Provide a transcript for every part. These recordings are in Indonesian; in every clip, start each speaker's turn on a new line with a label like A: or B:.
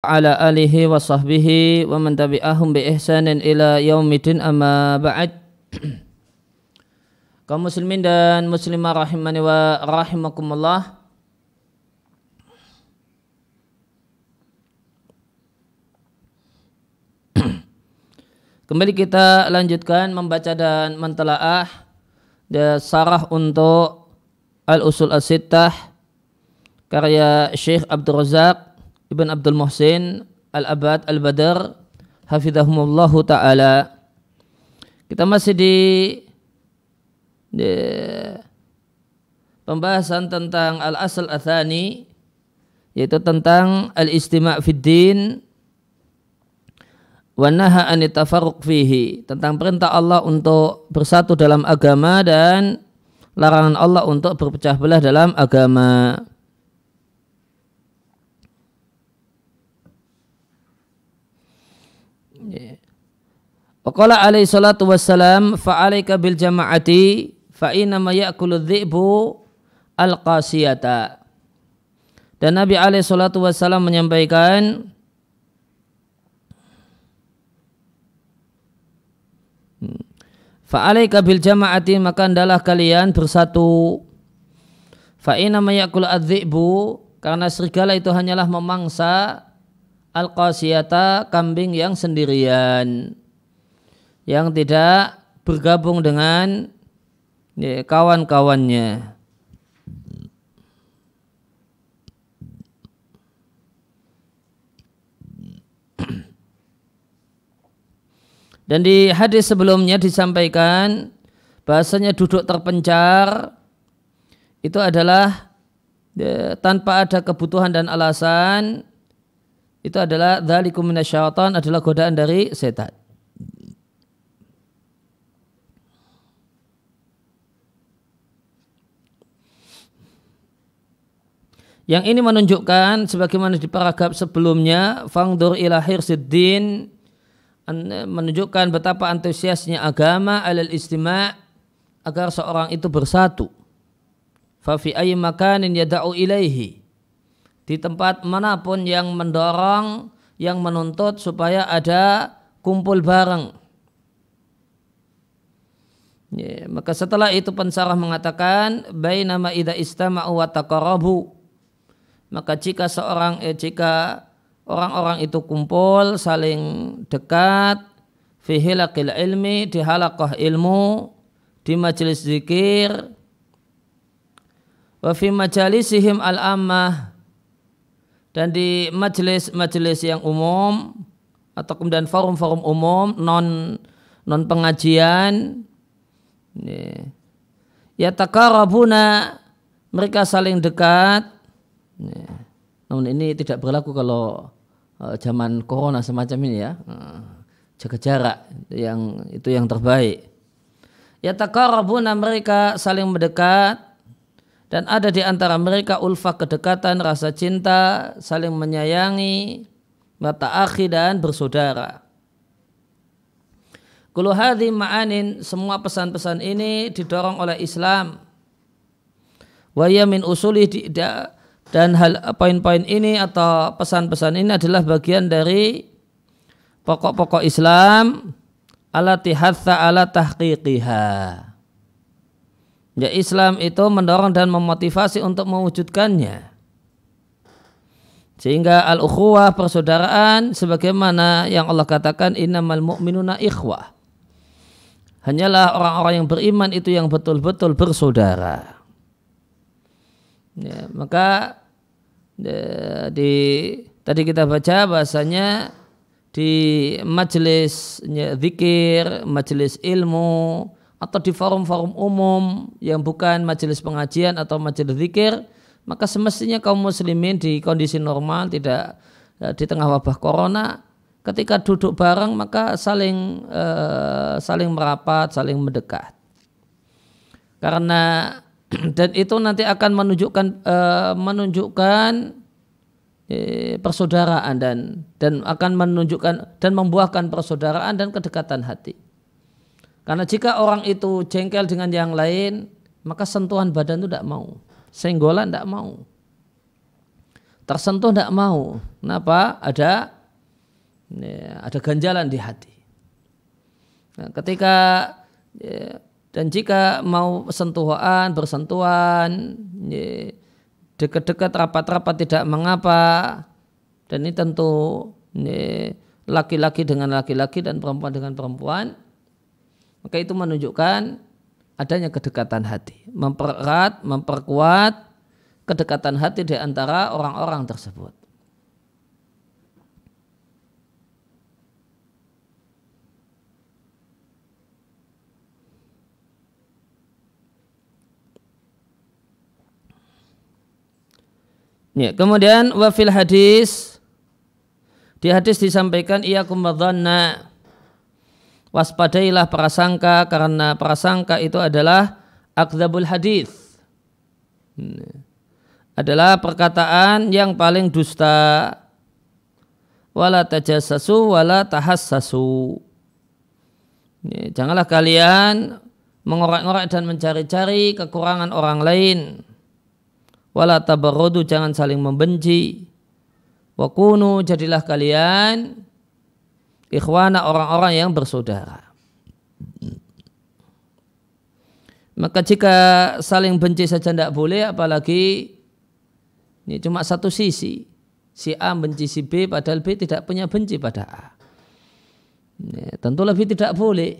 A: ala alihi wa sahbihi wa man tabi'ahum bi ihsanin ila yaumidin amma ba'd. Kaum muslimin dan muslimah rahimani wa rahimakumullah. Kembali kita lanjutkan membaca dan mentelaah sarah untuk Al-Usul As-Sittah karya Syekh Abdul Razak Ibn Abdul Muhsin Al-Abad Al-Badr Hafidhahumullahu Ta'ala Kita masih di, di pembahasan tentang Al-Asal Athani yaitu tentang Al-Istima' Fiddin Wanaha anitafarruq fihi tentang perintah Allah untuk bersatu dalam agama dan larangan Allah untuk berpecah belah dalam agama. Waqala alaihi salatu wassalam fa'alaika bil jama'ati fa ma ya'kulu dhi'bu al-qasiyata. Dan Nabi alaihi salatu wassalam menyampaikan Fa'alaika bil jama'ati maka adalah kalian bersatu. Fa'ina mayakul adzibu karena serigala itu hanyalah memangsa al-qasiyata kambing yang sendirian yang tidak bergabung dengan ya, kawan-kawannya. Dan di hadis sebelumnya disampaikan bahasanya duduk terpencar itu adalah ya, tanpa ada kebutuhan dan alasan itu adalah dzalikum minasyaitan adalah godaan dari setan. Yang ini menunjukkan sebagaimana di paragraf sebelumnya fangdur ila hirsiddin menunjukkan betapa antusiasnya agama alal istima' agar seorang itu bersatu. Fa fi ayyi makanin yada'u ilaihi. Di tempat mana pun yang mendorong, yang menuntut supaya ada kumpul bareng. Ya, maka setelah itu pensarah mengatakan bainama idza istama'u wa taqarabu maka jika seorang eh, jika orang-orang itu kumpul saling dekat fi ilmi di halaqah ilmu di majelis zikir wa fi majalisihim al-ammah dan di majelis-majelis yang umum atau kemudian forum-forum umum non non pengajian ya takarabuna mereka saling dekat Ya. Namun ini tidak berlaku kalau uh, zaman corona semacam ini ya. Uh, jaga jarak yang itu yang terbaik. Ya takarabuna mereka saling mendekat dan ada di antara mereka ulfah kedekatan, rasa cinta, saling menyayangi, mata akhi dan bersaudara. Kulu hadhi ma'anin semua pesan-pesan ini didorong oleh Islam. Wa min usuli dan hal poin-poin ini atau pesan-pesan ini adalah bagian dari pokok-pokok Islam ala tihatha ala tahqiqiha. Ya Islam itu mendorong dan memotivasi untuk mewujudkannya. Sehingga al-ukhuwah persaudaraan sebagaimana yang Allah katakan innamal mu'minuna ikhwah. Hanyalah orang-orang yang beriman itu yang betul-betul bersaudara. Ya, maka di tadi kita baca bahasanya di majelis zikir, majelis ilmu atau di forum-forum umum yang bukan majelis pengajian atau majelis zikir, maka semestinya kaum muslimin di kondisi normal tidak e, di tengah wabah corona ketika duduk bareng maka saling uh, saling merapat, saling mendekat. Karena dan itu nanti akan menunjukkan uh, menunjukkan persaudaraan dan dan akan menunjukkan dan membuahkan persaudaraan dan kedekatan hati. Karena jika orang itu jengkel dengan yang lain, maka sentuhan badan itu tidak mau, senggolan tidak mau. tersentuh tidak mau. Kenapa? Ada ya, ada ganjalan di hati. Nah, ketika ya, dan jika mau sentuhan, bersentuhan, ya, dekat-dekat rapat-rapat tidak mengapa, dan ini tentu laki-laki dengan laki-laki dan perempuan dengan perempuan, maka itu menunjukkan adanya kedekatan hati, mempererat, memperkuat kedekatan hati di antara orang-orang tersebut. Ya, kemudian wafil hadis di hadis disampaikan ia kumadhanna waspadailah prasangka karena prasangka itu adalah akdzabul hadis. Adalah perkataan yang paling dusta. Wala tajassasu wala tahassasu. Janganlah kalian mengorek-ngorek dan mencari-cari kekurangan orang lain wala jangan saling membenci. Wa kunu jadilah kalian ikhwana orang-orang yang bersaudara. Maka jika saling benci saja tidak boleh apalagi ini cuma satu sisi. Si A benci si B padahal B tidak punya benci pada A. Ini, tentu lebih tidak boleh.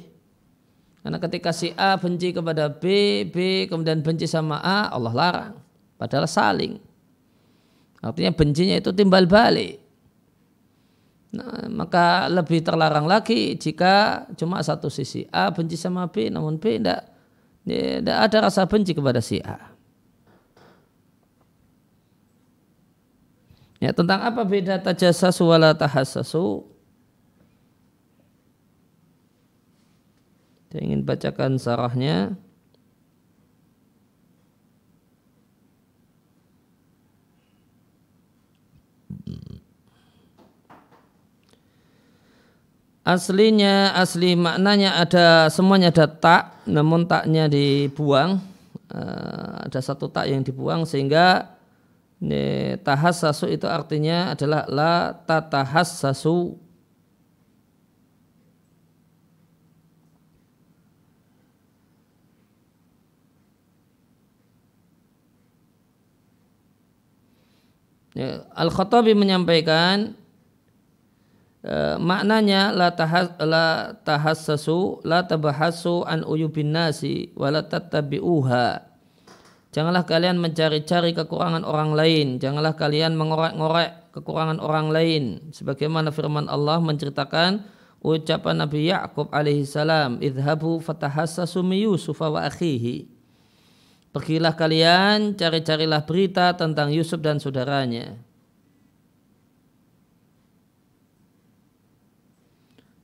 A: Karena ketika si A benci kepada B, B kemudian benci sama A, Allah larang. Padahal saling. Artinya bencinya itu timbal balik. Nah, maka lebih terlarang lagi jika cuma satu sisi A benci sama B namun B tidak tidak ada rasa benci kepada si A. Ya, tentang apa beda tajassasu wala tahassasu? Saya ingin bacakan sarahnya. Aslinya asli maknanya ada semuanya ada tak namun taknya dibuang. Uh, ada satu tak yang dibuang sehingga tahassasu itu artinya adalah la tatahassasu. Ya, Al-Khattabi menyampaikan Uh, maknanya la, tahas, la tahassasu la tabahasu an uyubin nasi wa la tattabi'uha. Janganlah kalian mencari-cari kekurangan orang lain. Janganlah kalian mengorek-ngorek kekurangan orang lain. Sebagaimana firman Allah menceritakan ucapan Nabi Ya'qub alaihi salam idhabu fatahassasu mi Yusuf wa akhihi. Pergilah kalian cari-carilah berita tentang Yusuf dan saudaranya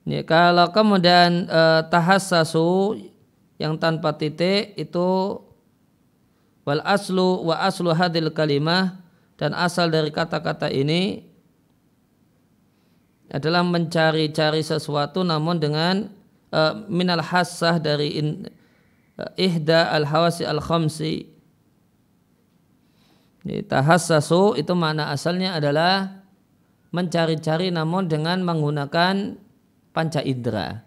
A: Ya, kalau kemudian eh, tahassasu yang tanpa titik itu wal aslu wa aslu hadil kalimah dan asal dari kata-kata ini adalah mencari-cari sesuatu namun dengan uh, minal hassah dari in, uh, ihda al hawasi al khamsi. Tahassasu itu makna asalnya adalah mencari-cari namun dengan menggunakan panca indera.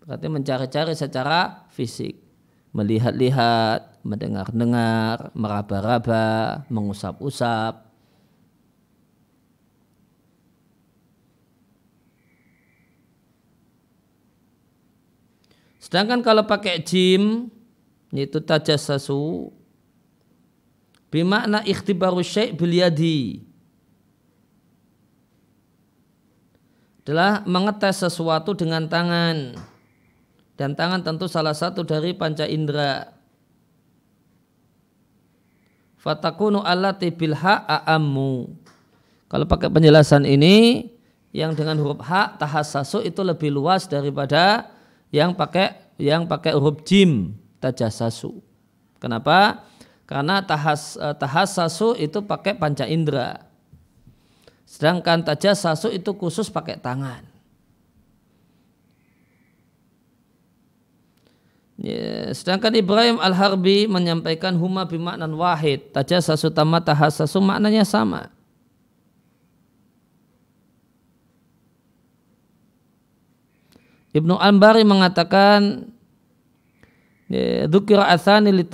A: Berarti mencari-cari secara fisik. Melihat-lihat, mendengar-dengar, meraba-raba, mengusap-usap. Sedangkan kalau pakai jim, yaitu tajassasu, bimakna ikhtibaru syai' bil yadi adalah mengetes sesuatu dengan tangan. Dan tangan tentu salah satu dari panca indera. Fatakunu allati bil a'ammu. Kalau pakai penjelasan ini yang dengan huruf ha tahassasu itu lebih luas daripada yang pakai yang pakai huruf jim tajasasu kenapa? Karena tahas tahassasu itu pakai panca indera Sedangkan tajasasu itu khusus pakai tangan. Ya, sedangkan Ibrahim Al-Harbi menyampaikan huma bimaknan wahid. Tajasasu tamata hasasu maknanya sama. Ibnu Ambari mengatakan Dukir athani li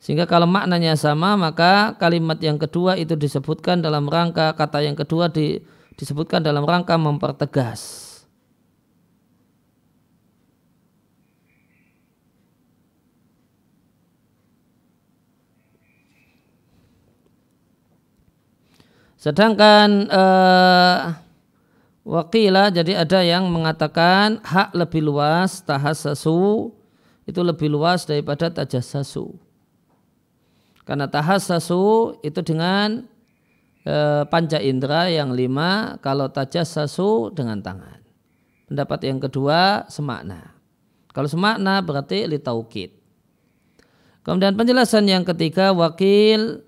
A: sehingga kalau maknanya sama maka kalimat yang kedua itu disebutkan dalam rangka kata yang kedua di, disebutkan dalam rangka mempertegas. Sedangkan uh, wakila jadi ada yang mengatakan hak lebih luas tahasasu itu lebih luas daripada tajasasu. Karena tahasasu itu dengan e, panca indera yang lima, kalau tajasasu dengan tangan. Pendapat yang kedua semakna. Kalau semakna berarti litaukid. Kemudian penjelasan yang ketiga wakil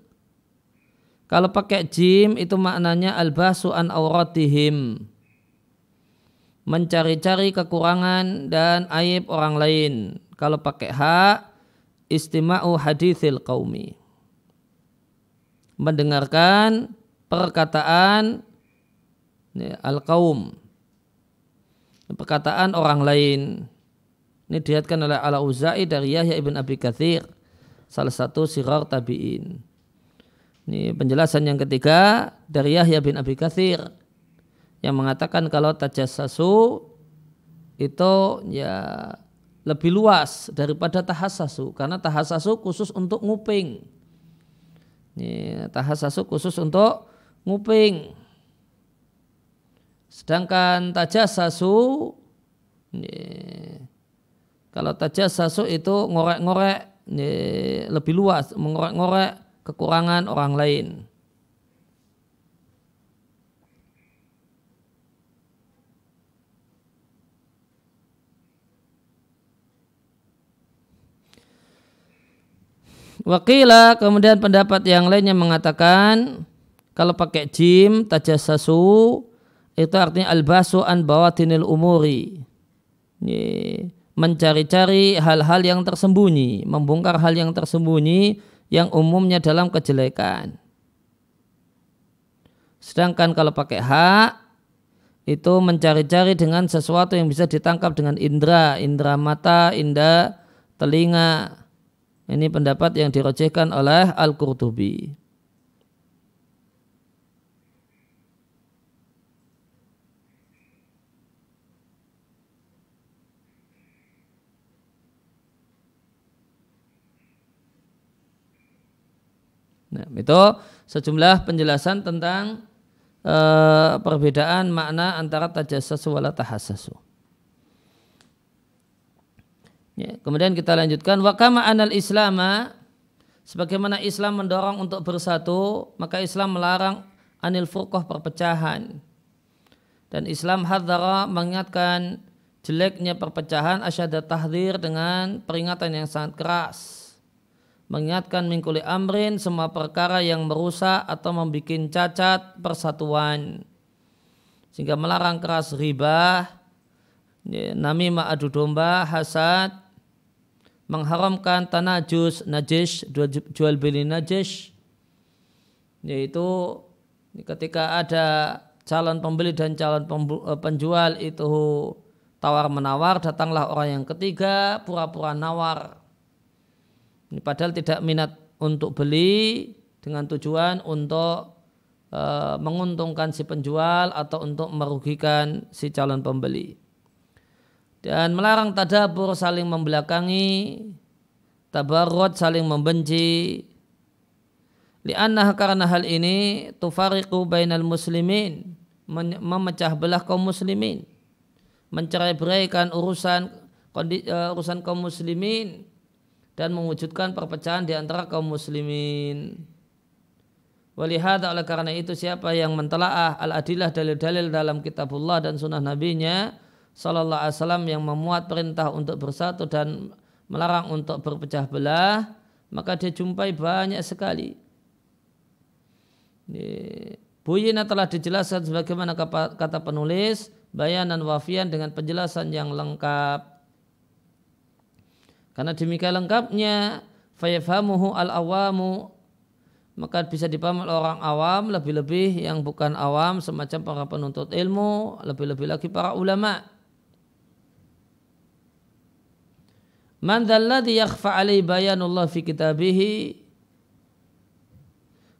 A: kalau pakai jim itu maknanya albasu an auratihim mencari-cari kekurangan dan aib orang lain. Kalau pakai hak istima'u hadithil qaumi mendengarkan perkataan ya, al-qaum perkataan orang lain. Ini dilihatkan oleh ala uzai dari Yahya ibn Abi Kathir salah satu sirar tabi'in. Ini penjelasan yang ketiga dari Yahya bin Abi Kathir yang mengatakan kalau tajassasu itu ya lebih luas daripada tahasasu karena tahasasu khusus untuk nguping ini tahasasu khusus untuk nguping. Sedangkan tajasasu ini, kalau tajasasu itu ngorek-ngorek lebih luas, mengorek-ngorek kekurangan orang lain. Wakila kemudian pendapat yang lainnya mengatakan kalau pakai jim tajasasu itu artinya albasu an bawatinil umuri. Mencari-cari hal-hal yang tersembunyi, membongkar hal yang tersembunyi yang umumnya dalam kejelekan. Sedangkan kalau pakai hak itu mencari-cari dengan sesuatu yang bisa ditangkap dengan indera, indera mata, indera telinga, ini pendapat yang dirojehkan oleh Al-Qurtubi. Nah, itu sejumlah penjelasan tentang uh, perbedaan makna antara tajassasu wala tahassasu. Ya, kemudian kita lanjutkan wakama anal islama sebagaimana Islam mendorong untuk bersatu maka Islam melarang anil furqah perpecahan. Dan Islam hadara mengingatkan jeleknya perpecahan asyada tahdir dengan peringatan yang sangat keras. Mengingatkan mingkuli amrin semua perkara yang merusak atau membuat cacat persatuan. Sehingga melarang keras riba ya, namimah adu domba hasad mengharamkan tanajus najis jual beli najis. Yaitu ketika ada calon pembeli dan calon eh, penjual itu tawar menawar datanglah orang yang ketiga pura-pura nawar. Ini padahal tidak minat untuk beli dengan tujuan untuk e, menguntungkan si penjual atau untuk merugikan si calon pembeli dan melarang tadabur saling membelakangi. Tabarrut saling membenci. Li'annah karena hal ini tufariqu bainal muslimin. Memecah belah kaum muslimin. Mencerai beraikan urusan uh, urusan kaum muslimin. Dan mewujudkan perpecahan di antara kaum muslimin. Walihada oleh karena itu siapa yang mentelaah al-adillah dalil-dalil dalam kitabullah dan sunnah nabinya Sallallahu Alaihi Wasallam yang memuat perintah untuk bersatu dan melarang untuk berpecah belah, maka dia jumpai banyak sekali. Buyina telah dijelaskan sebagaimana kata penulis, bayanan wafian dengan penjelasan yang lengkap. Karena demikian lengkapnya fayafamuhu al-awamu maka bisa dipahami oleh orang awam lebih-lebih yang bukan awam semacam para penuntut ilmu lebih-lebih lagi para ulama Man dzalladzi yakhfa alai bayanullah fi kitabihi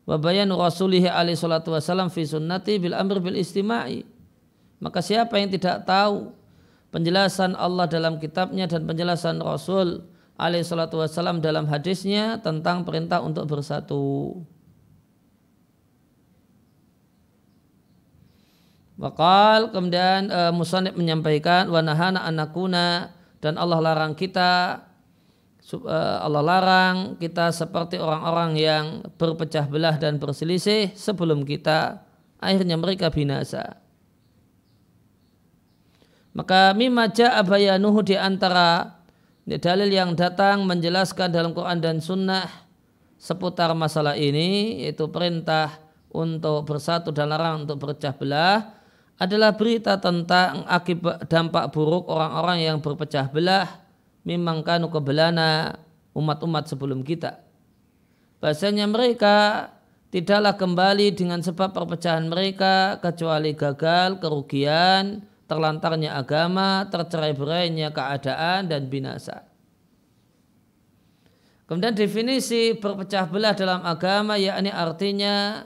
A: wa bayanu rasulihi alaihi salatu wasalam fi sunnati bil amr bil istima'i. Maka siapa yang tidak tahu penjelasan Allah dalam kitabnya dan penjelasan Rasul alaihi salatu wasalam dalam hadisnya tentang perintah untuk bersatu. Wakal kemudian uh, Musanib menyampaikan wanahana anakuna dan Allah larang kita Eh, Allah larang kita seperti orang-orang yang berpecah belah dan berselisih sebelum kita akhirnya mereka binasa. Maka mimma ja'a bayanuhu di antara dalil yang datang menjelaskan dalam Quran dan Sunnah seputar masalah ini yaitu perintah untuk bersatu dan larang untuk berpecah belah adalah berita tentang akibat dampak buruk orang-orang yang berpecah belah memang kanu kebelana umat-umat sebelum kita. Bahasanya mereka tidaklah kembali dengan sebab perpecahan mereka kecuali gagal, kerugian, terlantarnya agama, tercerai berainya keadaan dan binasa. Kemudian definisi berpecah belah dalam agama yakni artinya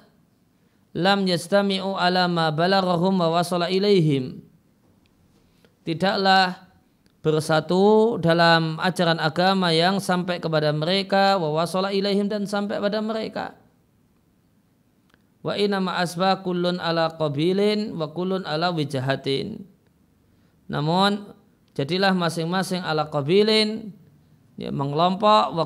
A: lam yastami'u ala ma balaghahum wa wasala ilaihim. Tidaklah bersatu dalam ajaran agama yang sampai kepada mereka wa wasala ilaihim dan sampai pada mereka wa inna asba kullun ala qabilin wa kullun ala wijahatin namun jadilah masing-masing ala qabilin ya, mengelompok wa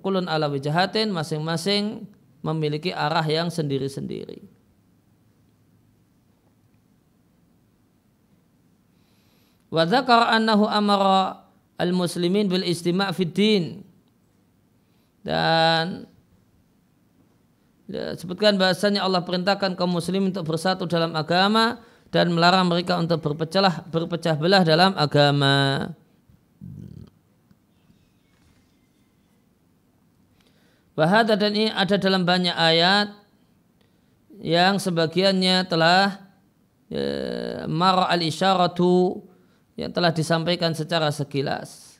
A: kullun ala wijahatin masing-masing memiliki arah yang sendiri-sendiri Wa dzakara annahu amara al-muslimin bil istima' fid din. Dan ya, sebutkan bahasanya Allah perintahkan kaum muslim untuk bersatu dalam agama dan melarang mereka untuk berpecah berpecah belah dalam agama. Bahada dan ini ada dalam banyak ayat yang sebagiannya telah ya, mara al-isyaratu yang telah disampaikan secara sekilas.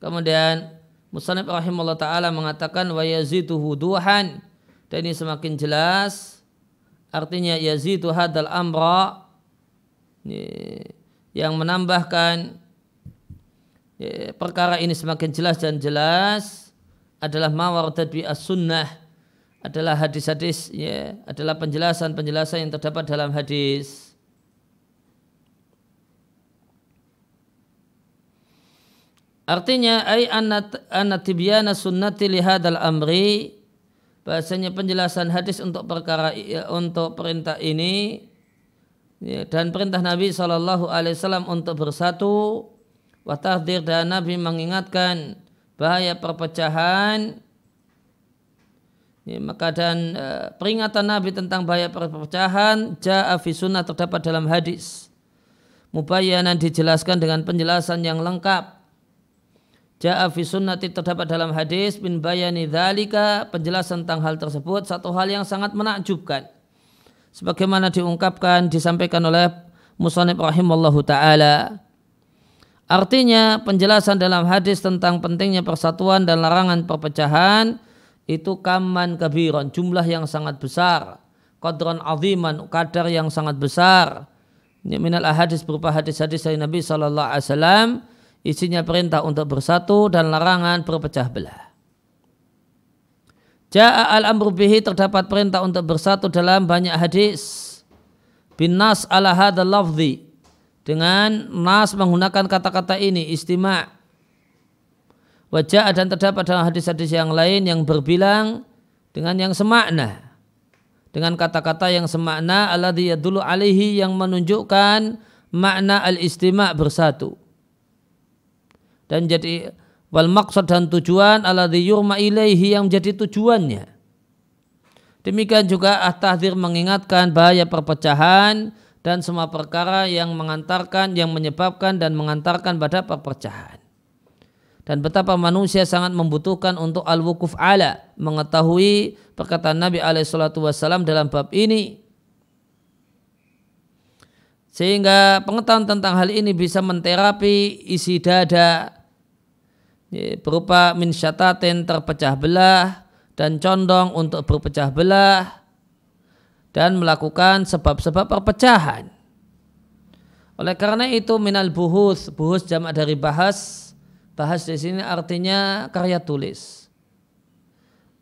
A: Kemudian Musanib rahimahullah ta'ala mengatakan wa yaziduhu dan ini semakin jelas artinya yazidu hadal amra yang menambahkan perkara ini semakin jelas dan jelas adalah mawardat bi as-sunnah. Adalah hadis-hadis ya adalah penjelasan-penjelasan yang terdapat dalam hadis. Artinya ay anatibyana sunnati lihadal amri bahasanya penjelasan hadis untuk perkara untuk perintah ini ya, dan perintah Nabi Shallallahu Alaihi Wasallam untuk bersatu watahdir dan Nabi mengingatkan bahaya perpecahan ya, maka dan uh, peringatan Nabi tentang bahaya perpecahan ja'a sunnah terdapat dalam hadis mubayyanan dijelaskan dengan penjelasan yang lengkap Ja'a fi terdapat dalam hadis bin bayani dzalika penjelasan tentang hal tersebut satu hal yang sangat menakjubkan. Sebagaimana diungkapkan disampaikan oleh Musannif rahimallahu taala. Artinya penjelasan dalam hadis tentang pentingnya persatuan dan larangan perpecahan itu kaman kabiron jumlah yang sangat besar. Qadran aziman kadar yang sangat besar. Minal hadis berupa hadis-hadis dari Nabi wasallam isinya perintah untuk bersatu dan larangan berpecah belah. Ja'a al-amru bihi terdapat perintah untuk bersatu dalam banyak hadis. Bin nas ala hadal lafzi. Dengan nas menggunakan kata-kata ini istima' Wajah dan terdapat dalam hadis-hadis yang lain yang berbilang dengan yang semakna. Dengan kata-kata yang semakna alladhi yadulu alaihi yang menunjukkan makna al-istima' bersatu dan jadi wal maksud dan tujuan alladzi yurma ilaihi yang menjadi tujuannya. Demikian juga at-tahdzir mengingatkan bahaya perpecahan dan semua perkara yang mengantarkan yang menyebabkan dan mengantarkan pada perpecahan. dan betapa manusia sangat membutuhkan untuk al-wukuf ala mengetahui perkataan Nabi alaihissalam dalam bab ini sehingga pengetahuan tentang hal ini bisa menterapi isi dada berupa min syatatin terpecah belah dan condong untuk berpecah belah dan melakukan sebab-sebab perpecahan. Oleh karena itu minal buhus, buhus jamak dari bahas, Bahas di sini artinya karya tulis.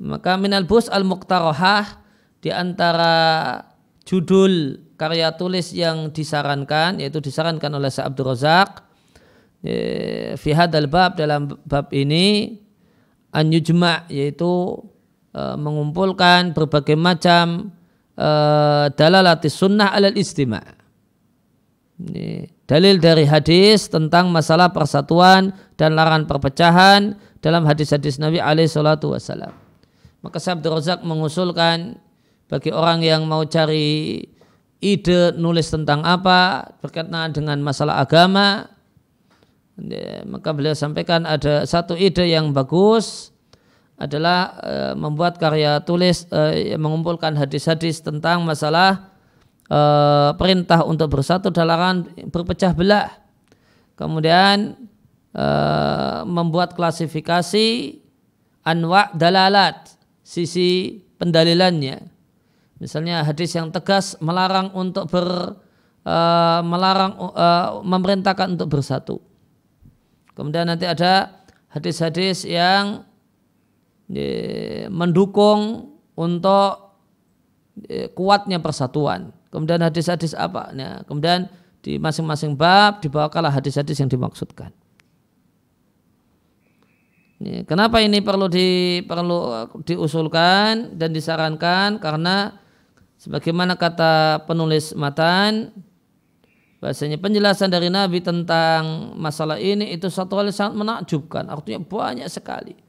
A: Maka minal bus al muqtarohah di antara judul karya tulis yang disarankan yaitu disarankan oleh Syekh Abdul Razak e, fi hadal bab dalam bab ini an yujma yaitu e, mengumpulkan berbagai macam e, dalalati sunnah alal istima' ini dalil dari hadis tentang masalah persatuan dan larangan perpecahan dalam hadis-hadis Nabi alaihi salatu wasallam. Maka Syekh Abdul Razak mengusulkan bagi orang yang mau cari ide nulis tentang apa berkaitan dengan masalah agama maka beliau sampaikan ada satu ide yang bagus adalah e, membuat karya tulis e, mengumpulkan hadis-hadis tentang masalah e, perintah untuk bersatu dalam berpecah belah. Kemudian membuat klasifikasi anwa dalalat, sisi pendalilannya. Misalnya hadis yang tegas melarang untuk ber melarang memerintahkan untuk bersatu. Kemudian nanti ada hadis-hadis yang mendukung untuk kuatnya persatuan. Kemudian hadis-hadis apa? Nah, kemudian di masing-masing bab dibawakanlah hadis-hadis yang dimaksudkan. Kenapa ini perlu di perlu diusulkan dan disarankan? Karena sebagaimana kata penulis matan, bahasanya penjelasan dari Nabi tentang masalah ini itu satu hal yang sangat menakjubkan. Artinya banyak sekali.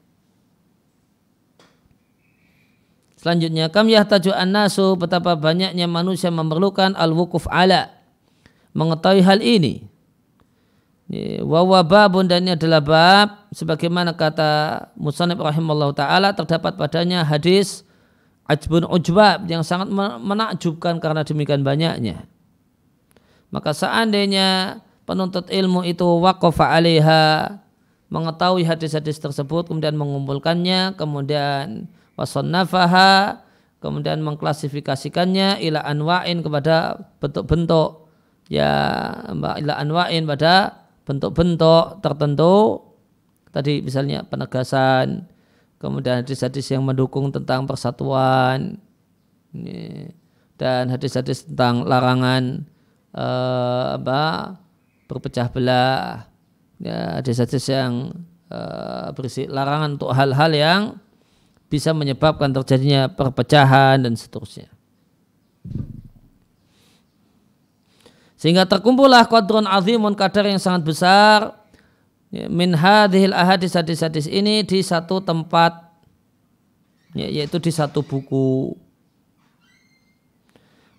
A: Selanjutnya kam yahtaju an-nasu betapa banyaknya manusia memerlukan al-wukuf ala mengetahui hal ini. Wa babun dan ini adalah bab sebagaimana kata Musanib rahimallahu taala terdapat padanya hadis ajbun ujbab yang sangat menakjubkan karena demikian banyaknya. Maka seandainya penuntut ilmu itu waqafa alaiha mengetahui hadis-hadis tersebut kemudian mengumpulkannya kemudian wasannafaha kemudian mengklasifikasikannya ila anwa'in kepada bentuk-bentuk. Ya ila anwa'in pada bentuk-bentuk tertentu. Tadi misalnya penegasan kemudian hadis-hadis yang mendukung tentang persatuan dan hadis-hadis tentang larangan eh, apa berpecah belah. Ya hadis-hadis yang eh, berisi larangan untuk hal-hal yang bisa menyebabkan terjadinya perpecahan dan seterusnya. Sehingga terkumpullah qadrun azimun kadar yang sangat besar ya, min hadhil ahadis hadis-hadis ini di satu tempat ya, yaitu di satu buku.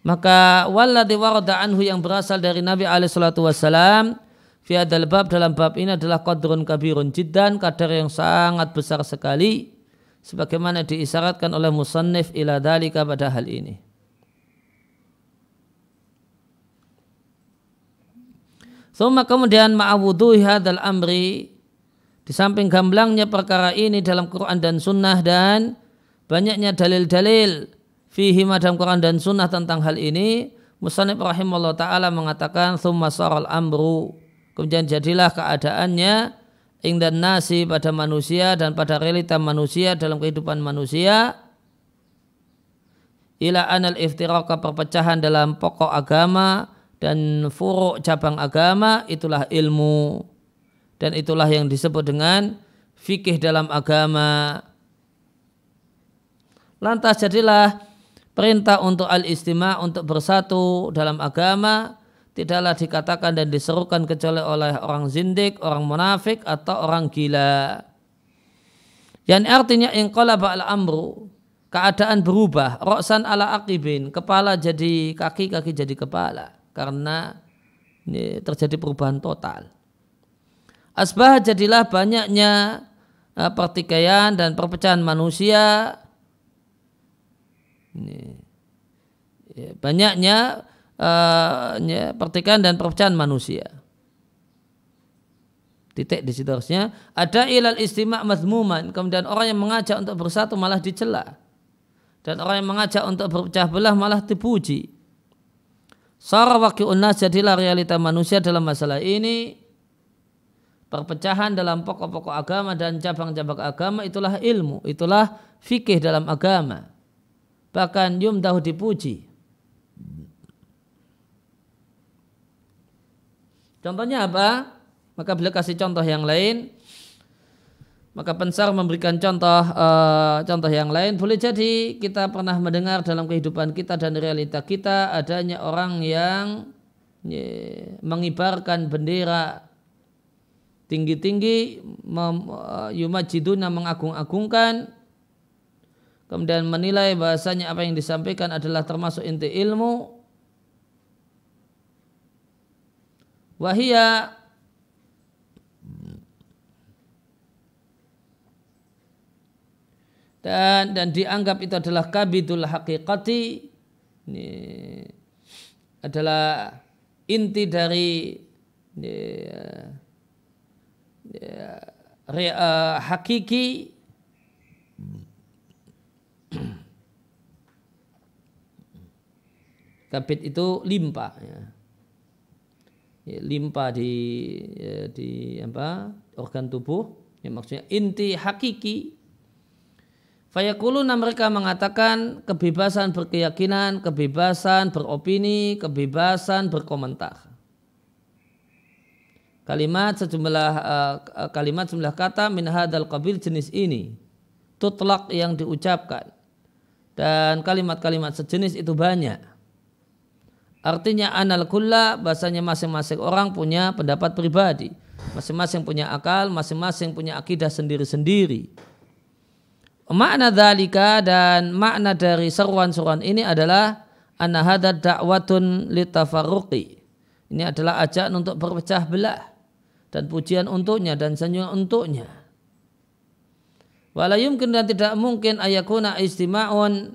A: Maka walladhi warada anhu yang berasal dari Nabi alaihi salatu wasalam fi bab dalam bab ini adalah qadrun kabirun jiddan kadar yang sangat besar sekali sebagaimana diisyaratkan oleh musannif ila dalika pada hal ini. Suma kemudian ma'awuduhi hadal amri di samping gamblangnya perkara ini dalam Quran dan Sunnah dan banyaknya dalil-dalil fihi dalam Quran dan Sunnah tentang hal ini Musannif rahimahullah ta'ala mengatakan summa saral amru kemudian jadilah keadaannya ingdan nasi pada manusia dan pada realita manusia dalam kehidupan manusia. Ila anal iftiraka perpecahan dalam pokok agama dan furuk cabang agama itulah ilmu. Dan itulah yang disebut dengan fikih dalam agama. Lantas jadilah perintah untuk al-istima untuk bersatu dalam agama tidaklah dikatakan dan diserukan kecuali oleh orang zindik, orang munafik atau orang gila. Yang artinya inqalaba al amru, keadaan berubah, roksan ala akibin, kepala jadi kaki, kaki jadi kepala karena ini terjadi perubahan total. Asbah jadilah banyaknya uh, pertikaian dan perpecahan manusia. Ini. Ya, banyaknya uh, pertikaian dan perpecahan manusia. Titik di situ harusnya ada ilal istimak mazmuman. Kemudian orang yang mengajak untuk bersatu malah dicela. Dan orang yang mengajak untuk berpecah belah malah dipuji. Sara wakil unas jadilah realita manusia dalam masalah ini perpecahan dalam pokok-pokok agama dan cabang-cabang agama itulah ilmu, itulah fikih dalam agama. Bahkan yumdahu dipuji. Contohnya apa? Maka beliau kasih contoh yang lain. Maka pensar memberikan contoh uh, contoh yang lain. Boleh jadi kita pernah mendengar dalam kehidupan kita dan realita kita adanya orang yang ye, mengibarkan bendera tinggi-tinggi uh, yumajiduna mengagung-agungkan kemudian menilai bahasanya apa yang disampaikan adalah termasuk inti ilmu wahia dan dan dianggap itu adalah kabidul hakikati ini adalah inti dari ini, ya, re, uh, hakiki. Kabit itu limpa ya. Limpa di ya, di apa organ tubuh ya, maksudnya inti hakiki Fayakuluna mereka mengatakan kebebasan berkeyakinan, kebebasan beropini, kebebasan berkomentar. Kalimat sejumlah uh, kalimat sejumlah kata min hadal qabil jenis ini tutlak yang diucapkan dan kalimat-kalimat sejenis itu banyak. Artinya anal kulla bahasanya masing-masing orang punya pendapat pribadi, masing-masing punya akal, masing-masing punya akidah sendiri-sendiri. Makna dalika dan makna dari seruan-seruan ini adalah anna hadad da'watun litafarruqi. Ini adalah ajak untuk berpecah belah dan pujian untuknya dan senyum untuknya. Walayum dan tidak mungkin ayakuna istima'un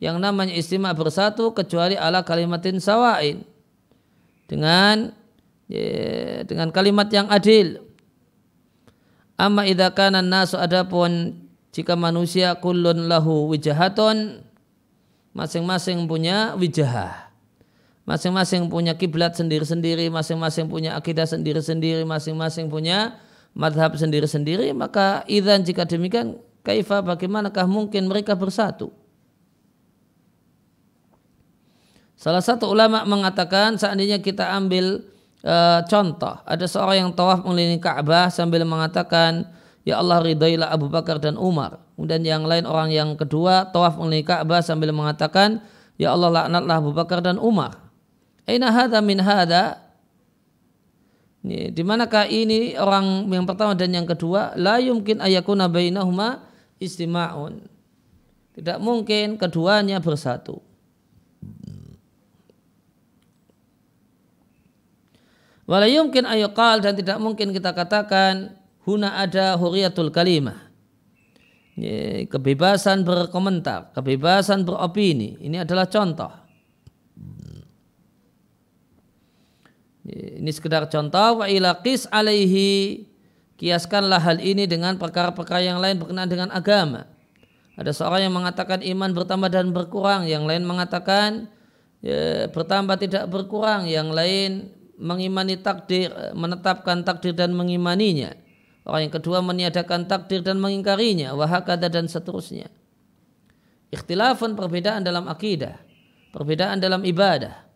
A: yang namanya istimak bersatu kecuali ala kalimatin sawain. Dengan ya, dengan kalimat yang adil. Amma idza kana nasu adapun jika manusia kullun lahu wijahaton masing-masing punya wijahah masing-masing punya kiblat sendiri-sendiri masing-masing punya akidah sendiri-sendiri masing-masing punya madhab sendiri-sendiri maka idan jika demikian kaifa bagaimanakah mungkin mereka bersatu Salah satu ulama mengatakan seandainya kita ambil uh, contoh ada seorang yang tawaf mengelilingi Ka'bah sambil mengatakan Ya Allah ridailah Abu Bakar dan Umar. Kemudian yang lain orang yang kedua tawaf mengelilingi Ka'bah sambil mengatakan Ya Allah laknatlah Abu Bakar dan Umar. Aina hadha min hadha? Di manakah ini orang yang pertama dan yang kedua la yumkin ayakuna bainahuma istima'un. Tidak mungkin keduanya bersatu. Wala yumkin ayuqal dan tidak mungkin kita katakan huna ada huriyatul kalimah. Kebebasan berkomentar, kebebasan beropini. Ini adalah contoh. Ini sekedar contoh wa ilaqis alaihi kiaskanlah hal ini dengan perkara-perkara yang lain berkenaan dengan agama. Ada seorang yang mengatakan iman bertambah dan berkurang, yang lain mengatakan ya, bertambah tidak berkurang, yang lain mengimani takdir, menetapkan takdir dan mengimaninya. Orang yang kedua meniadakan takdir dan mengingkarinya, wahakada dan seterusnya. Ikhtilafan perbedaan dalam akidah, perbedaan dalam ibadah.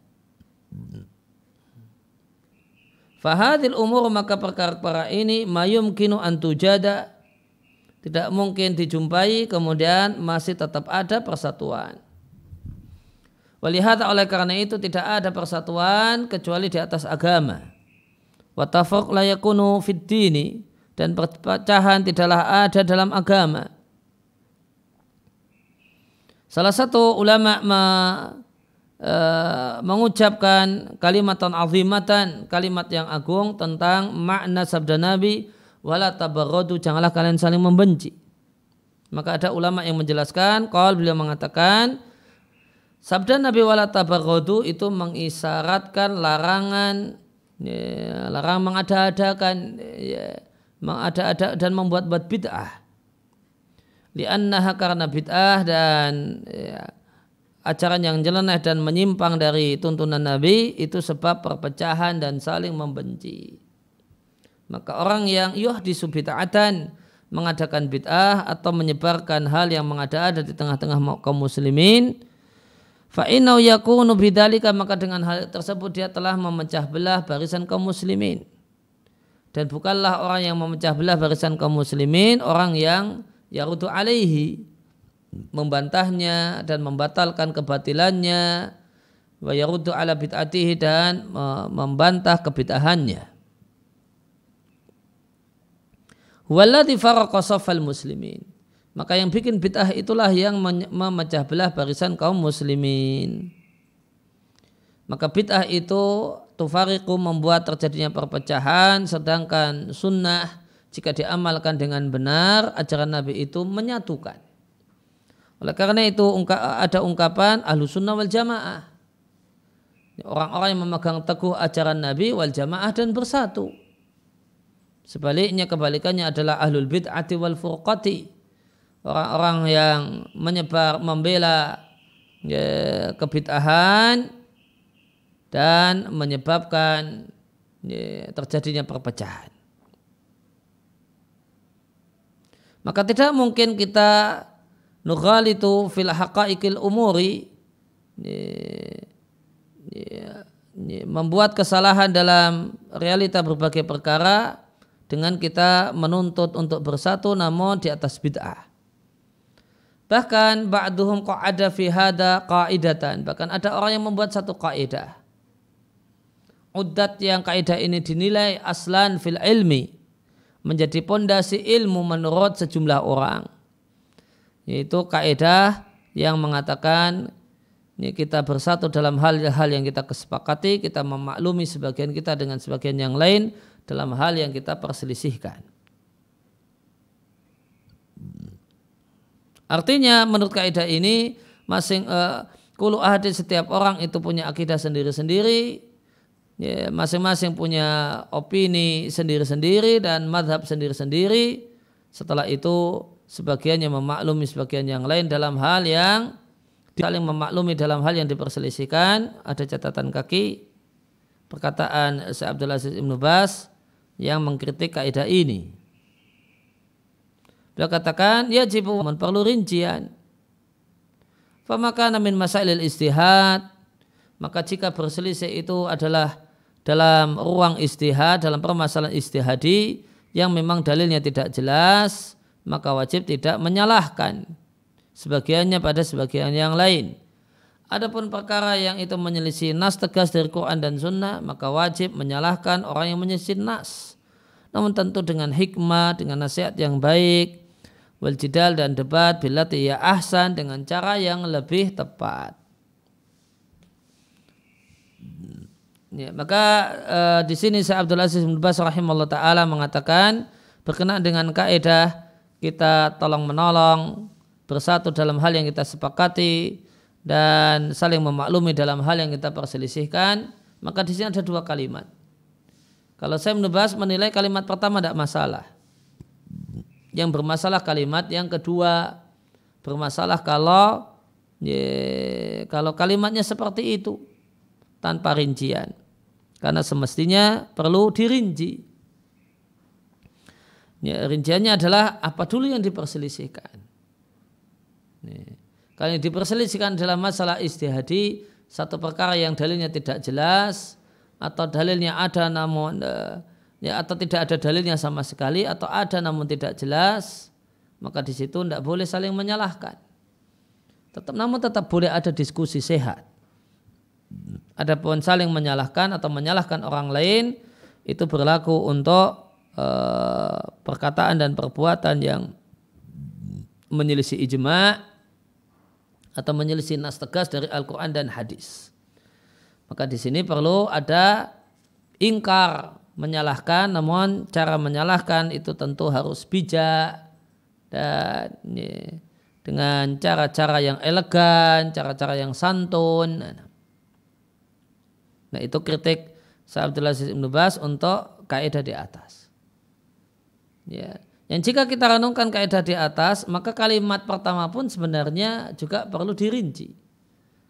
A: Fahadil umur maka perkara-perkara ini mayum kinu antujada tidak mungkin dijumpai kemudian masih tetap ada persatuan. Walihat oleh karena itu tidak ada persatuan kecuali di atas agama. Watafak layakunu fid dini dan perpecahan tidaklah ada dalam agama. Salah satu ulama me, uh, mengucapkan kalimat azimatan, kalimat yang agung tentang makna sabda Nabi wala tabarradu janganlah kalian saling membenci. Maka ada ulama yang menjelaskan, kalau beliau mengatakan sabda Nabi wala tabarradu itu mengisyaratkan larangan ya, larangan mengada-adakan ya, mengada-ada dan membuat-buat bid'ah. Liannaha karena bid'ah dan ya, ajaran yang jeleneh dan menyimpang dari tuntunan Nabi itu sebab perpecahan dan saling membenci. Maka orang yang yuh disubita'atan mengadakan bid'ah atau menyebarkan hal yang mengada-ada di tengah-tengah kaum muslimin fa'inau yakunu bidalika maka dengan hal tersebut dia telah memecah belah barisan kaum muslimin. Dan bukanlah orang yang memecah belah barisan kaum muslimin orang yang yarudu alaihi membantahnya dan membatalkan kebatilannya wa yaruddu ala bid'atihi dan membantah kebid'ahannya. Walladhi farraqa muslimin maka yang bikin bid'ah itulah yang memecah belah barisan kaum muslimin maka bid'ah itu tufariku membuat terjadinya perpecahan sedangkan sunnah jika diamalkan dengan benar ajaran Nabi itu menyatukan oleh karena itu ada ungkapan ahlu sunnah wal jamaah. Orang-orang yang memegang teguh ajaran Nabi wal jamaah dan bersatu. Sebaliknya kebalikannya adalah ahlul bid'ati wal furqati. Orang-orang yang menyebar, membela ya, kebid'ahan dan menyebabkan ya, terjadinya perpecahan. Maka tidak mungkin kita nughalitu fil haqaiqil umuri membuat kesalahan dalam realita berbagai perkara dengan kita menuntut untuk bersatu namun di atas bid'ah. Bahkan ba'duhum qa'ada fi hada qa'idatan. Bahkan ada orang yang membuat satu kaidah. Uddat yang kaidah ini dinilai aslan fil ilmi. Menjadi pondasi ilmu menurut sejumlah orang yaitu kaidah yang mengatakan ini kita bersatu dalam hal-hal yang kita kesepakati, kita memaklumi sebagian kita dengan sebagian yang lain dalam hal yang kita perselisihkan. Artinya menurut kaidah ini masing uh, kulu ahadi setiap orang itu punya akidah sendiri-sendiri, ya, masing-masing punya opini sendiri-sendiri dan madhab sendiri-sendiri. Setelah itu sebagiannya memaklumi sebagian yang lain dalam hal yang saling memaklumi dalam hal yang diperselisihkan ada catatan kaki perkataan Syekh Abdul Aziz Ibn Bas yang mengkritik kaidah ini beliau katakan ya jibu perlu rincian famaka min masailil istihad maka jika berselisih itu adalah dalam ruang istihad dalam permasalahan istihadi yang memang dalilnya tidak jelas maka wajib tidak menyalahkan sebagiannya pada sebagian yang lain. Adapun perkara yang itu menyelisih nas tegas dari Quran dan Sunnah, maka wajib menyalahkan orang yang menyelisih nas. Namun tentu dengan hikmah, dengan nasihat yang baik, wal dan debat bila ya ahsan dengan cara yang lebih tepat. Ya, maka uh, di sini Syekh Abdul Aziz bin Bas rahimahullah taala mengatakan berkenaan dengan kaidah kita tolong menolong bersatu dalam hal yang kita sepakati dan saling memaklumi dalam hal yang kita perselisihkan maka di sini ada dua kalimat kalau saya menebas menilai kalimat pertama tidak masalah yang bermasalah kalimat yang kedua. Bermasalah kalau ye, kalau kalimatnya seperti itu. Tanpa rincian. Karena semestinya perlu dirinci. Ya, rinciannya adalah apa dulu yang diperselisihkan. Kalau yang diperselisihkan dalam masalah istihadi, satu perkara yang dalilnya tidak jelas, atau dalilnya ada namun eh, ya atau tidak ada dalilnya sama sekali, atau ada namun tidak jelas, maka di situ tidak boleh saling menyalahkan. Tetap namun tetap boleh ada diskusi sehat. Adapun saling menyalahkan atau menyalahkan orang lain itu berlaku untuk Eh, perkataan dan perbuatan yang menyelisih ijma atau menyelisih nas tegas dari Al-Quran dan hadis. Maka di sini perlu ada ingkar menyalahkan namun cara menyalahkan itu tentu harus bijak dan ya, dengan cara-cara yang elegan, cara-cara yang santun. Nah itu kritik Sa'abdul Aziz Ibn Bas untuk kaidah di atas. Ya. Yang jika kita renungkan kaidah di atas, maka kalimat pertama pun sebenarnya juga perlu dirinci.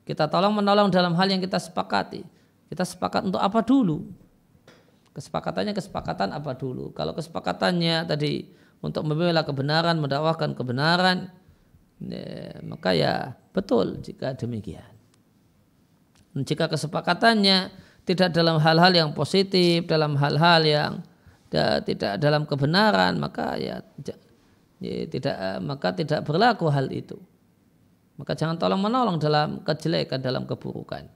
A: Kita tolong menolong dalam hal yang kita sepakati. Kita sepakat untuk apa dulu? Kesepakatannya kesepakatan apa dulu? Kalau kesepakatannya tadi untuk membela kebenaran, mendakwahkan kebenaran, ya, maka ya betul jika demikian. Jika kesepakatannya tidak dalam hal-hal yang positif, dalam hal-hal yang ya, tidak dalam kebenaran, maka ya, ya tidak maka tidak berlaku hal itu. Maka jangan tolong menolong dalam kejelekan, dalam keburukan.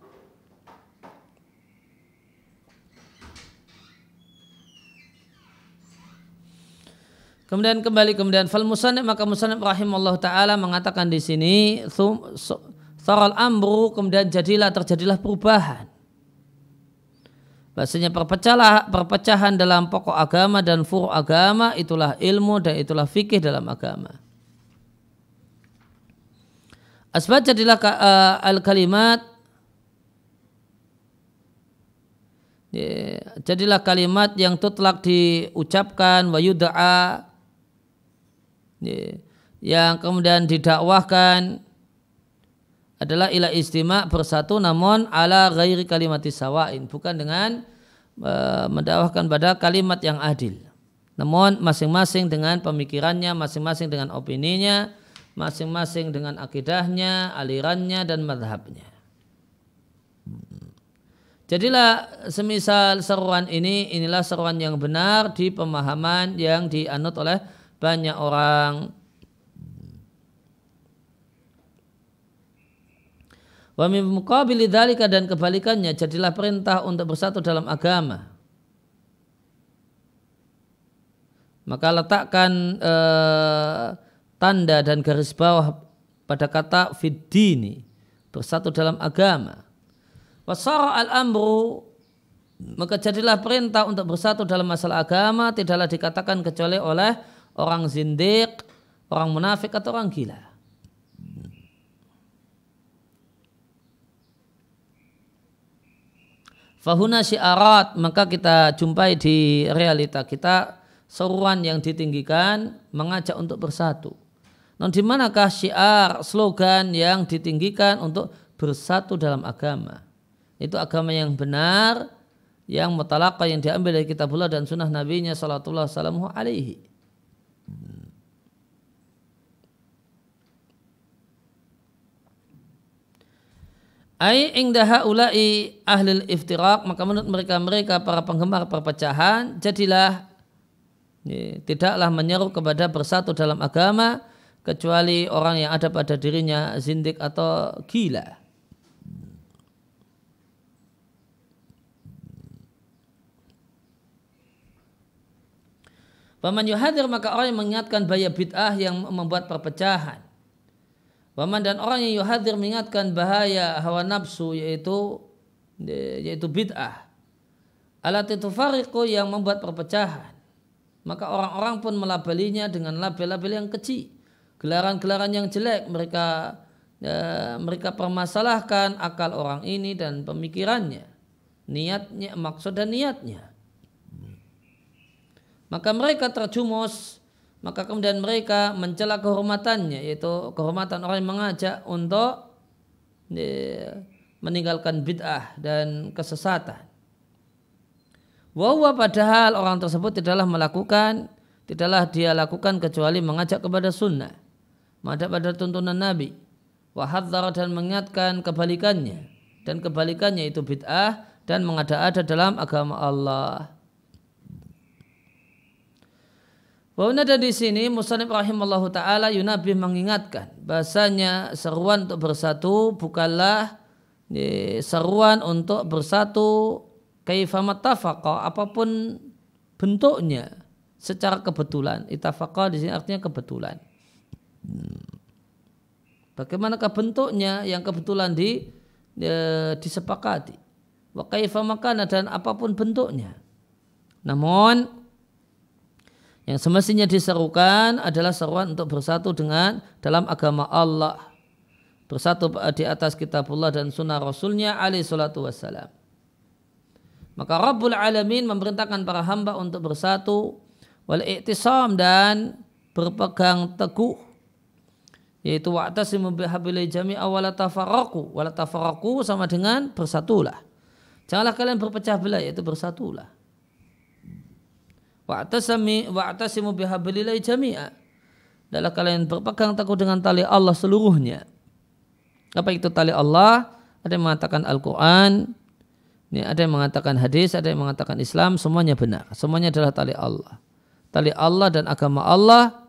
A: Kemudian kembali kemudian fal musannif maka musannif rahimallahu taala mengatakan di sini saral amru kemudian jadilah terjadilah perubahan. Bahasanya perpecahan, perpecahan dalam pokok agama dan furu agama itulah ilmu dan itulah fikih dalam agama. Asbat jadilah uh, al-kalimat jadilah kalimat yang tutlak diucapkan wa yud'a yang kemudian didakwahkan adalah ila istima bersatu namun ala ghairi kalimati sawain bukan dengan e, mendakwahkan pada kalimat yang adil. Namun masing-masing dengan pemikirannya masing-masing dengan opininya masing-masing dengan akidahnya alirannya dan madhabnya. Jadilah semisal seruan ini inilah seruan yang benar di pemahaman yang dianut oleh banyak orang Wa min muqabili dzalika dan kebalikannya jadilah perintah untuk bersatu dalam agama. Maka letakkan eh, tanda dan garis bawah pada kata fiddini bersatu dalam agama. Wasara al-amru maka jadilah perintah untuk bersatu dalam masalah agama tidaklah dikatakan kecuali oleh orang zindik, orang munafik atau orang gila. Fahuna syiarat maka kita jumpai di realita kita seruan yang ditinggikan mengajak untuk bersatu. Non di manakah syiar slogan yang ditinggikan untuk bersatu dalam agama? Itu agama yang benar, yang mutalaka yang diambil dari kitabullah dan sunnah nabinya sallallahu alaihi Ai ingdaha ulai ahli iftirak maka menurut mereka-mereka para penggemar perpecahan jadilah ya, tidaklah menyeru kepada bersatu dalam agama kecuali orang yang ada pada dirinya zindik atau gila. Paman yuhadir maka orang yang mengingatkan bahaya bid'ah yang membuat perpecahan. Waman dan orang yang yuhadir mengingatkan bahaya hawa nafsu yaitu yaitu bid'ah. Alat itu fariqu yang membuat perpecahan. Maka orang-orang pun melabelinya dengan label-label yang kecil. Gelaran-gelaran yang jelek mereka ya, mereka permasalahkan akal orang ini dan pemikirannya. Niatnya, maksud dan niatnya. Maka mereka terjumus maka kemudian mereka mencela kehormatannya yaitu kehormatan orang yang mengajak untuk ya, meninggalkan bid'ah dan kesesatan. Wahwa padahal orang tersebut tidaklah melakukan tidaklah dia lakukan kecuali mengajak kepada sunnah menghadap pada tuntunan Nabi wahadzar dan mengingatkan kebalikannya dan kebalikannya itu bid'ah dan mengada-ada dalam agama Allah. Bahwa ada di sini Musanib rahimallahu taala Yunabi mengingatkan bahasanya seruan untuk bersatu bukanlah seruan untuk bersatu kaifamat tafaqa apa pun bentuknya secara kebetulan. Itafaqa di sini artinya kebetulan. Bagaimanakah bentuknya yang kebetulan di e, disepakati? wa kaifa makana dan apa pun bentuknya. Namun yang semestinya diserukan adalah seruan untuk bersatu dengan dalam agama Allah. Bersatu di atas kitabullah dan sunnah rasulnya alaihi salatu wassalam. Maka Rabbul Alamin memerintahkan para hamba untuk bersatu wal iktisam dan berpegang teguh yaitu wa'tasimu bihablil jami'a wala tafarraqu wala tafarraqu sama dengan bersatulah janganlah kalian berpecah belah yaitu bersatulah wa'tasimi wa'tasimu bihablil jami'a adalah kalian berpegang teguh dengan tali Allah seluruhnya apa itu tali Allah ada yang mengatakan Al-Quran ini ada yang mengatakan hadis, ada yang mengatakan Islam, semuanya benar. Semuanya adalah tali Allah. Tali Allah dan agama Allah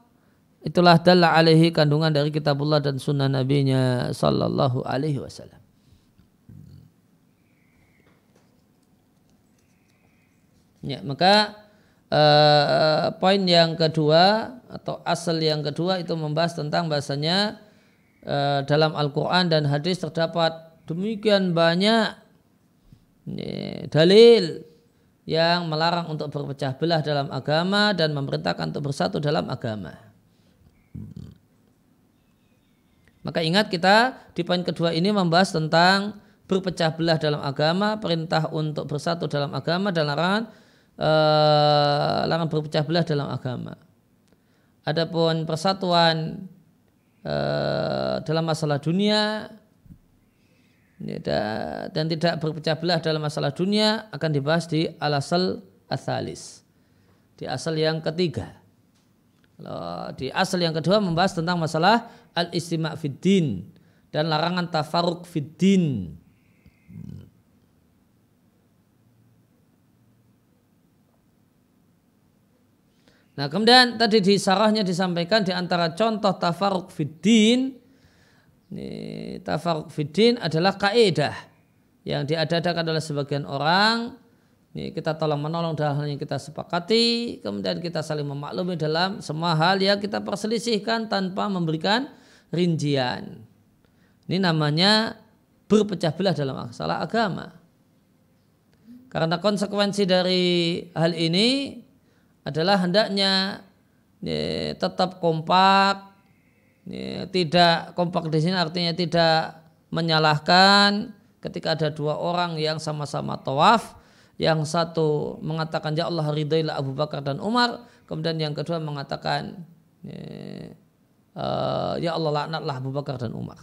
A: itulah dalla alaihi kandungan dari kitabullah dan sunnah nabinya sallallahu alaihi wasallam. Ya, maka uh, poin yang kedua atau asal yang kedua itu membahas tentang bahasanya uh, dalam Al-Quran dan hadis terdapat demikian banyak dalil yang melarang untuk berpecah belah dalam agama dan memerintahkan untuk bersatu dalam agama. Maka ingat kita di poin kedua ini membahas tentang berpecah belah dalam agama, perintah untuk bersatu dalam agama dan larangan eh, larangan berpecah belah dalam agama. Adapun persatuan eh, dalam masalah dunia dan tidak berpecah belah dalam masalah dunia akan dibahas di alasal asalis di asal yang ketiga. Di asal yang kedua membahas tentang masalah al istima fiddin dan larangan tafaruk fiddin Nah kemudian tadi di sarahnya disampaikan di antara contoh tafaruk fiddin ini tafaruk fiddin adalah kaidah yang diadakan oleh sebagian orang. Ini kita tolong menolong dalam hal yang kita sepakati, kemudian kita saling memaklumi dalam semua hal yang kita perselisihkan tanpa memberikan rincian. Ini namanya berpecah belah dalam masalah agama. Karena konsekuensi dari hal ini adalah hendaknya ya, tetap kompak, Ya, tidak kompak di sini artinya tidak menyalahkan. Ketika ada dua orang yang sama-sama tawaf yang satu mengatakan ya Allah ridailah Abu Bakar dan Umar kemudian yang kedua mengatakan ya, uh, ya Allah laknatlah Abu Bakar dan Umar.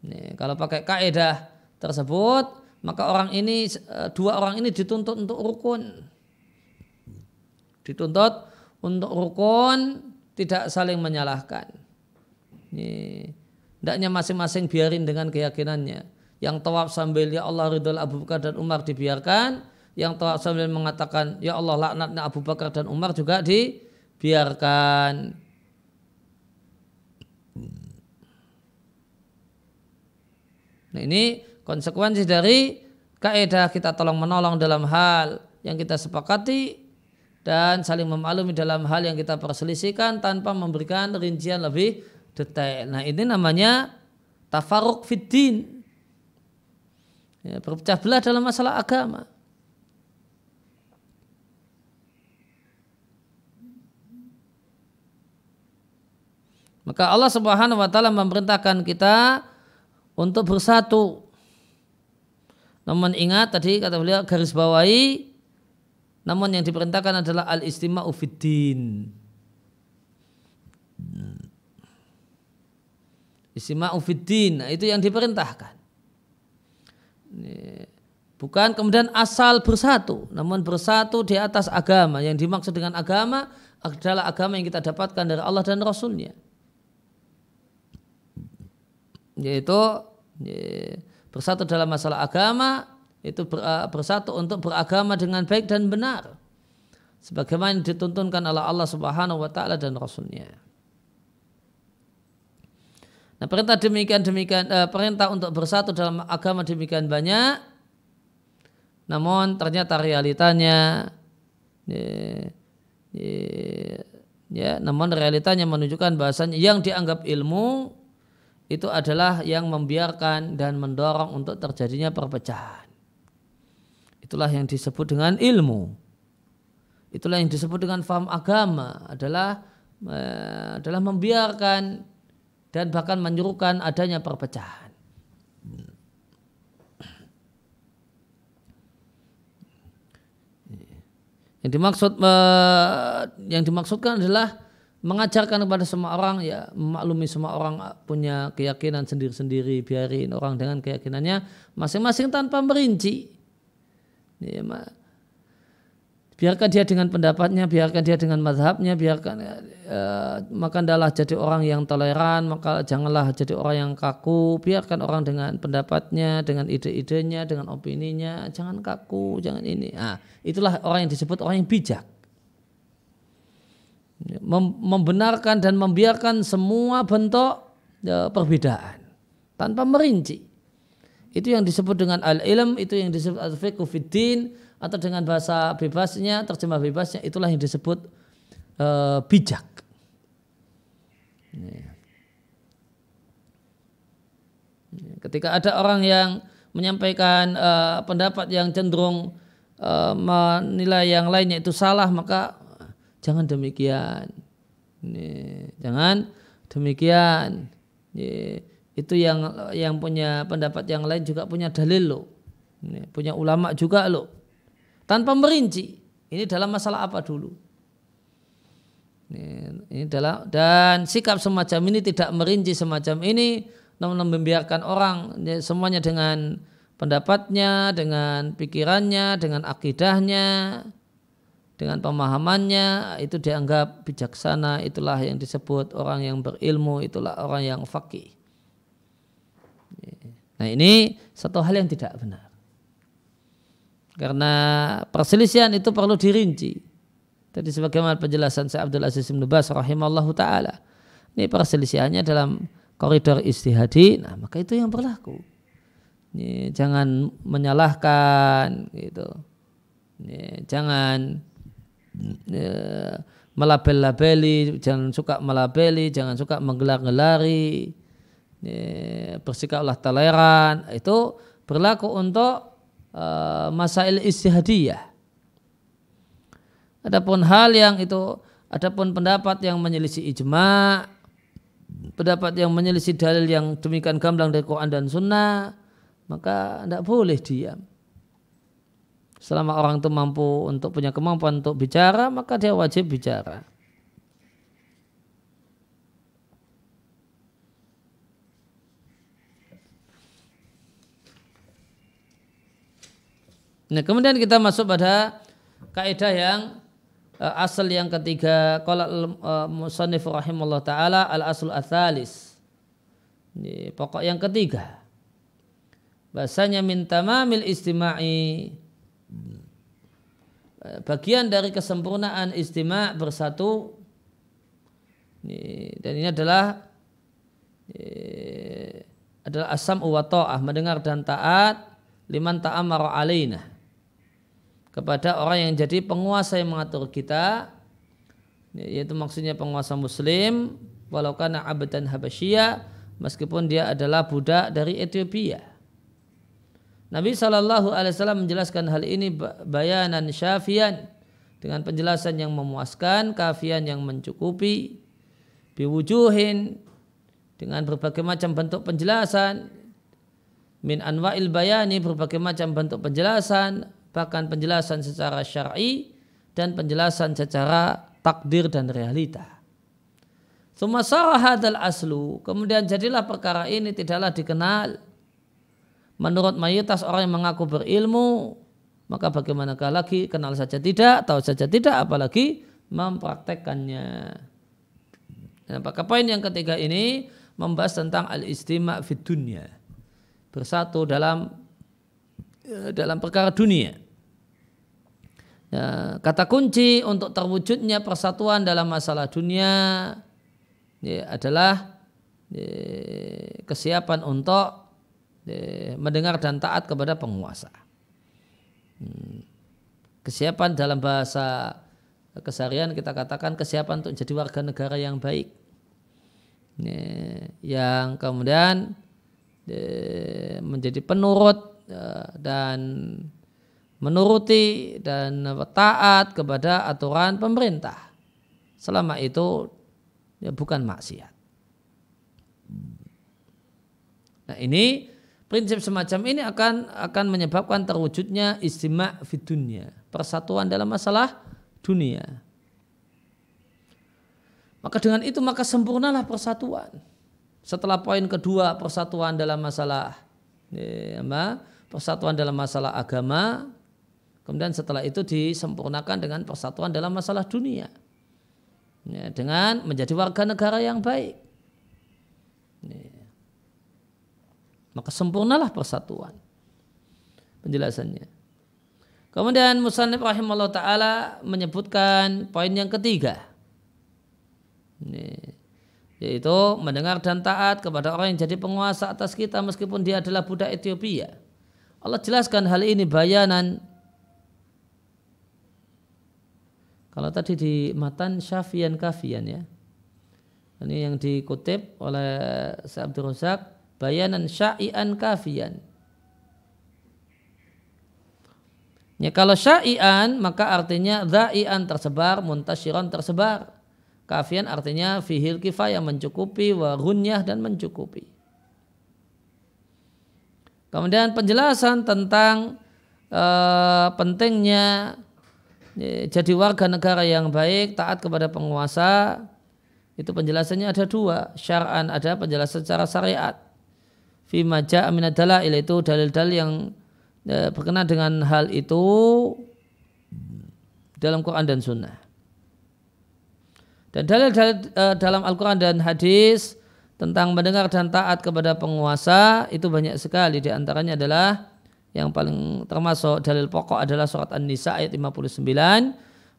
A: Ya, kalau pakai kaidah tersebut maka orang ini uh, dua orang ini dituntut untuk rukun dituntut untuk rukun tidak saling menyalahkan Hendaknya masing-masing biarin dengan keyakinannya. Yang tawaf sambil ya Allah ridho Abu Bakar dan Umar dibiarkan. Yang tawaf sambil mengatakan ya Allah laknatnya Abu Bakar dan Umar juga dibiarkan. Nah ini konsekuensi dari kaidah kita tolong menolong dalam hal yang kita sepakati dan saling memaklumi dalam hal yang kita perselisihkan tanpa memberikan rincian lebih detail. Nah ini namanya tafaruk fiddin. Ya, berpecah belah dalam masalah agama. Maka Allah Subhanahu wa taala memerintahkan kita untuk bersatu. Namun ingat tadi kata beliau garis bawahi namun yang diperintahkan adalah al-istima'u fiddin. Istima'u fiddin, nah, itu yang diperintahkan. Bukan kemudian asal bersatu, namun bersatu di atas agama. Yang dimaksud dengan agama adalah agama yang kita dapatkan dari Allah dan Rasulnya. Yaitu bersatu dalam masalah agama, itu bersatu untuk beragama dengan baik dan benar. Sebagaimana dituntunkan oleh Allah subhanahu wa ta'ala dan Rasulnya. Nah perintah demikian demikian eh, perintah untuk bersatu dalam agama demikian banyak, namun ternyata realitanya ya, ya, ya, namun realitanya menunjukkan bahasanya yang dianggap ilmu itu adalah yang membiarkan dan mendorong untuk terjadinya perpecahan. Itulah yang disebut dengan ilmu. Itulah yang disebut dengan faham agama adalah eh, adalah membiarkan dan bahkan menyuruhkan adanya perpecahan. Yang dimaksud eh, yang dimaksudkan adalah mengajarkan kepada semua orang ya memaklumi semua orang punya keyakinan sendiri-sendiri biarin orang dengan keyakinannya masing-masing tanpa merinci ya, biarkan dia dengan pendapatnya biarkan dia dengan mazhabnya biarkan uh, maka adalah jadi orang yang toleran maka janganlah jadi orang yang kaku. Biarkan orang dengan pendapatnya dengan ide-idenya dengan opininya jangan kaku jangan ini. Ah itulah orang yang disebut orang yang bijak. Membenarkan dan membiarkan semua bentuk ya, perbedaan tanpa merinci. Itu yang disebut dengan al-ilm, itu yang disebut al-fiqhu fiddin atau dengan bahasa bebasnya, terjemah bebasnya itulah yang disebut uh, bijak. Ketika ada orang yang menyampaikan uh, pendapat yang cenderung uh, menilai yang lainnya itu salah, maka jangan demikian. Ini, jangan demikian. Ini, itu yang yang punya pendapat yang lain juga punya dalil lo. Punya ulama juga lo. Tanpa merinci. Ini dalam masalah apa dulu? Ini, ini dalam dan sikap semacam ini tidak merinci semacam ini, namun membiarkan orang ya, semuanya dengan pendapatnya, dengan pikirannya, dengan akidahnya, dengan pemahamannya itu dianggap bijaksana itulah yang disebut orang yang berilmu itulah orang yang fakih nah ini satu hal yang tidak benar. Karena perselisihan itu perlu dirinci. Tadi sebagaimana penjelasan saya Abdul Aziz bin Bas rahimallahu taala. Ini perselisihannya dalam koridor istihadi. Nah maka itu yang berlaku. Ini, jangan menyalahkan gitu. Ini, jangan ya, melabel-labeli, jangan suka melabeli, jangan suka menggelar-gelari, bersikaplah toleran. Itu berlaku untuk uh, masail istihadiyah. Adapun hal yang itu, adapun pendapat yang menyelisih ijma, pendapat yang menyelisih dalil yang demikian gamblang dari Quran dan Sunnah, maka tidak boleh diam. Selama orang itu mampu untuk punya kemampuan untuk bicara, maka dia wajib bicara. Nah, kemudian kita masuk pada kaidah yang uh, asal yang ketiga. Qala uh, musannif rahimahullah taala al asl atsalis. Ini pokok yang ketiga. Bahasanya min tamamil istima'i. Bagian dari kesempurnaan istimak bersatu. Dan ini adalah adalah asam wa ta'ah. Mendengar dan taat liman ta'amara alaina kepada orang yang jadi penguasa yang mengatur kita yaitu maksudnya penguasa muslim walau kana abdan habasyia meskipun dia adalah budak dari Ethiopia. Nabi Wasallam menjelaskan hal ini bayanan syafian dengan penjelasan yang memuaskan, kafian yang mencukupi, biwujuhin dengan berbagai macam bentuk penjelasan, min anwa'il bayani berbagai macam bentuk penjelasan, bahkan penjelasan secara syar'i dan penjelasan secara takdir dan realita. Sumasara hadal aslu, kemudian jadilah perkara ini tidaklah dikenal menurut mayoritas orang yang mengaku berilmu, maka bagaimanakah lagi kenal saja tidak, tahu saja tidak, apalagi mempraktekkannya. Maka poin yang ketiga ini membahas tentang al-istima' fid dunia. Bersatu dalam dalam perkara dunia. Ya, kata kunci untuk terwujudnya persatuan dalam masalah dunia ya, adalah ya, kesiapan untuk mendengar dan taat kepada penguasa. Hmm. Kesiapan dalam bahasa keseharian kita katakan kesiapan untuk jadi warga negara yang baik. Yang kemudian menjadi penurut ya, dan menuruti dan taat kepada aturan pemerintah. Selama itu ya bukan maksiat. Nah ini prinsip semacam ini akan akan menyebabkan terwujudnya istimak di dunia, persatuan dalam masalah dunia. Maka dengan itu maka sempurnalah persatuan. Setelah poin kedua persatuan dalam masalah ya, persatuan dalam masalah agama, kemudian setelah itu disempurnakan dengan persatuan dalam masalah dunia. Ya, dengan menjadi warga negara yang baik. Ya. Maka sempurnalah persatuan. Penjelasannya. Kemudian Musannif rahimahullah ta'ala menyebutkan poin yang ketiga ini, yaitu mendengar dan taat kepada orang yang jadi penguasa atas kita meskipun dia adalah budak Ethiopia. Allah jelaskan hal ini bayanan. Kalau tadi di matan syafian kafian ya. Ini yang dikutip oleh Abdul Razak bayanan syai'an kafian. Ya, kalau syai'an maka artinya dha'ian tersebar, muntasyiran tersebar. Kafian artinya fihil kifayah mencukupi, wa gunyah dan mencukupi. Kemudian penjelasan tentang uh, pentingnya ya, jadi warga negara yang baik, taat kepada penguasa, itu penjelasannya ada dua. Syar'an ada penjelasan secara syariat. Fi maja dalail itu dalil-dalil yang ya, berkenaan dengan hal itu dalam Quran dan Sunnah. Dan dalil-dalil uh, dalam Al-Quran dan hadis tentang mendengar dan taat kepada penguasa itu banyak sekali. Di antaranya adalah yang paling termasuk dalil pokok adalah surat An-Nisa ayat 59.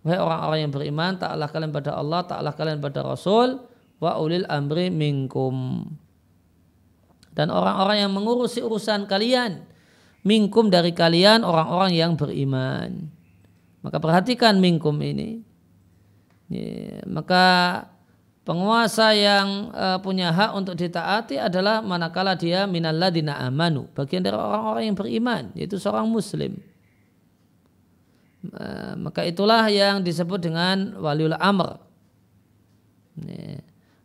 A: Wahai orang-orang yang beriman, taatlah kalian pada Allah, taatlah kalian pada Rasul, wa ulil amri minkum. Dan orang-orang yang mengurusi urusan kalian, minkum dari kalian orang-orang yang beriman. Maka perhatikan minkum ini. Maka penguasa yang uh, punya hak untuk ditaati adalah manakala dia minalladina amanu, bagian dari orang-orang yang beriman, yaitu seorang muslim. Uh, maka itulah yang disebut dengan waliul amr.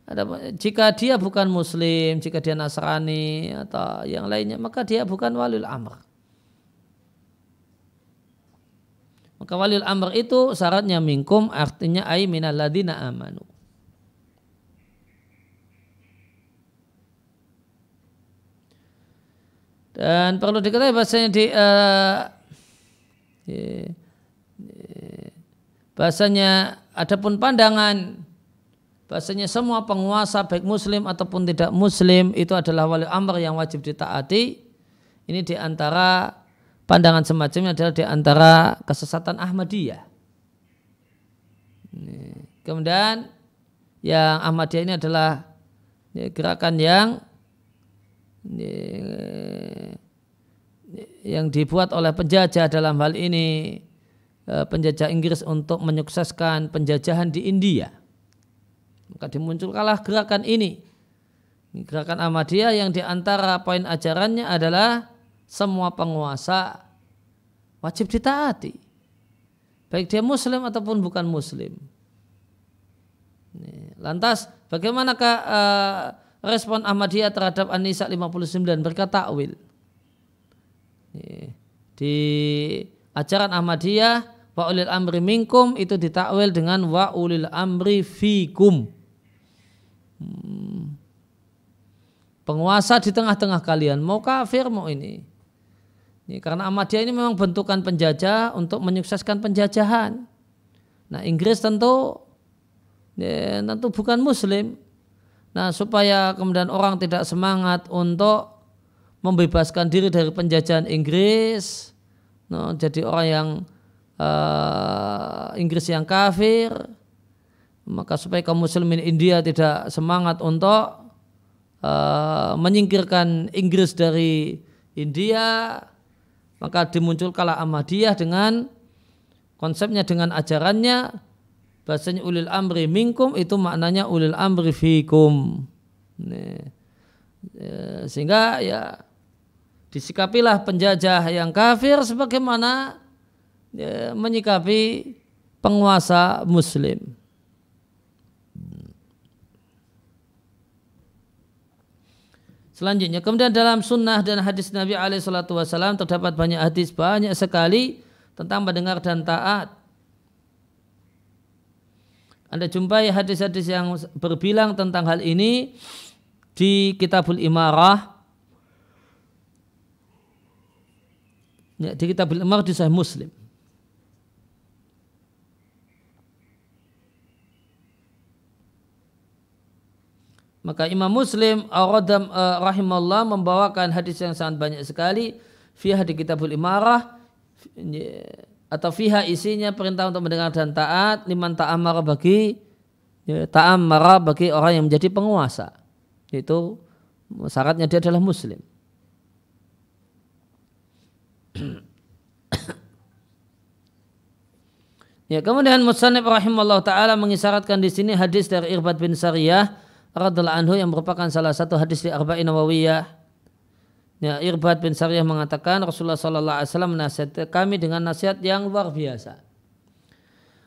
A: Ada, jika dia bukan muslim, jika dia nasrani atau yang lainnya, maka dia bukan waliul amr. Maka walil amr itu syaratnya minkum artinya ay ladina amanu. Dan perlu diketahui bahasanya di uh, bahasanya adapun pandangan bahasanya semua penguasa baik muslim ataupun tidak muslim itu adalah wali amr yang wajib ditaati. Ini di antara pandangan semacamnya adalah di antara kesesatan Ahmadiyah. Kemudian yang Ahmadiyah ini adalah gerakan yang yang dibuat oleh penjajah dalam hal ini eh, penjajah Inggris untuk menyukseskan penjajahan di India. Maka dimunculkanlah gerakan ini. Gerakan Ahmadiyah yang di antara poin ajarannya adalah semua penguasa wajib ditaati. Baik dia muslim ataupun bukan muslim. Lantas bagaimanakah uh, respon Ahmadiyah terhadap An-Nisa 59 berkata takwil? Di ajaran Ahmadiyah wa ulil amri minkum itu ditakwil dengan wa ulil amri fikum. Hmm. Penguasa di tengah-tengah kalian mau kafir mau ini ini karena Ahmadiyah ini memang bentukan penjajah untuk menyukseskan penjajahan. Nah Inggris tentu ya, tentu bukan Muslim. Nah supaya kemudian orang tidak semangat untuk membebaskan diri dari penjajahan Inggris, no, jadi orang yang uh, Inggris yang kafir, maka supaya kaum muslimin India tidak semangat untuk uh, menyingkirkan Inggris dari India, maka dimunculkanlah Ahmadiyah dengan konsepnya dengan ajarannya bahasanya ulil amri minkum itu maknanya ulil amri fikum. Nih. Ya, sehingga ya disikapilah penjajah yang kafir sebagaimana ya, menyikapi penguasa muslim. Selanjutnya, kemudian dalam sunnah dan hadis Nabi Alaihissalam terdapat banyak hadis banyak sekali tentang mendengar dan taat. Anda jumpai hadis-hadis yang berbilang tentang hal ini di Kitabul Imarah. Ya, di Kitabul Imarah di Sahih Muslim. Maka Imam Muslim Ar-Radam uh, rahimahullah membawakan hadis yang sangat banyak sekali fiha di kitabul imarah atau fiha isinya perintah untuk mendengar dan taat liman ta'amara bagi ya, ta'amara bagi orang yang menjadi penguasa itu syaratnya dia adalah muslim Ya, kemudian Musannif rahimahullah taala mengisyaratkan di sini hadis dari Irbad bin Sariyah radhiallahu anhu yang merupakan salah satu hadis di Arba'in Nawawiyah. Ya, Irbad bin Sariyah mengatakan Rasulullah sallallahu alaihi wasallam menasihat kami dengan nasihat yang luar biasa.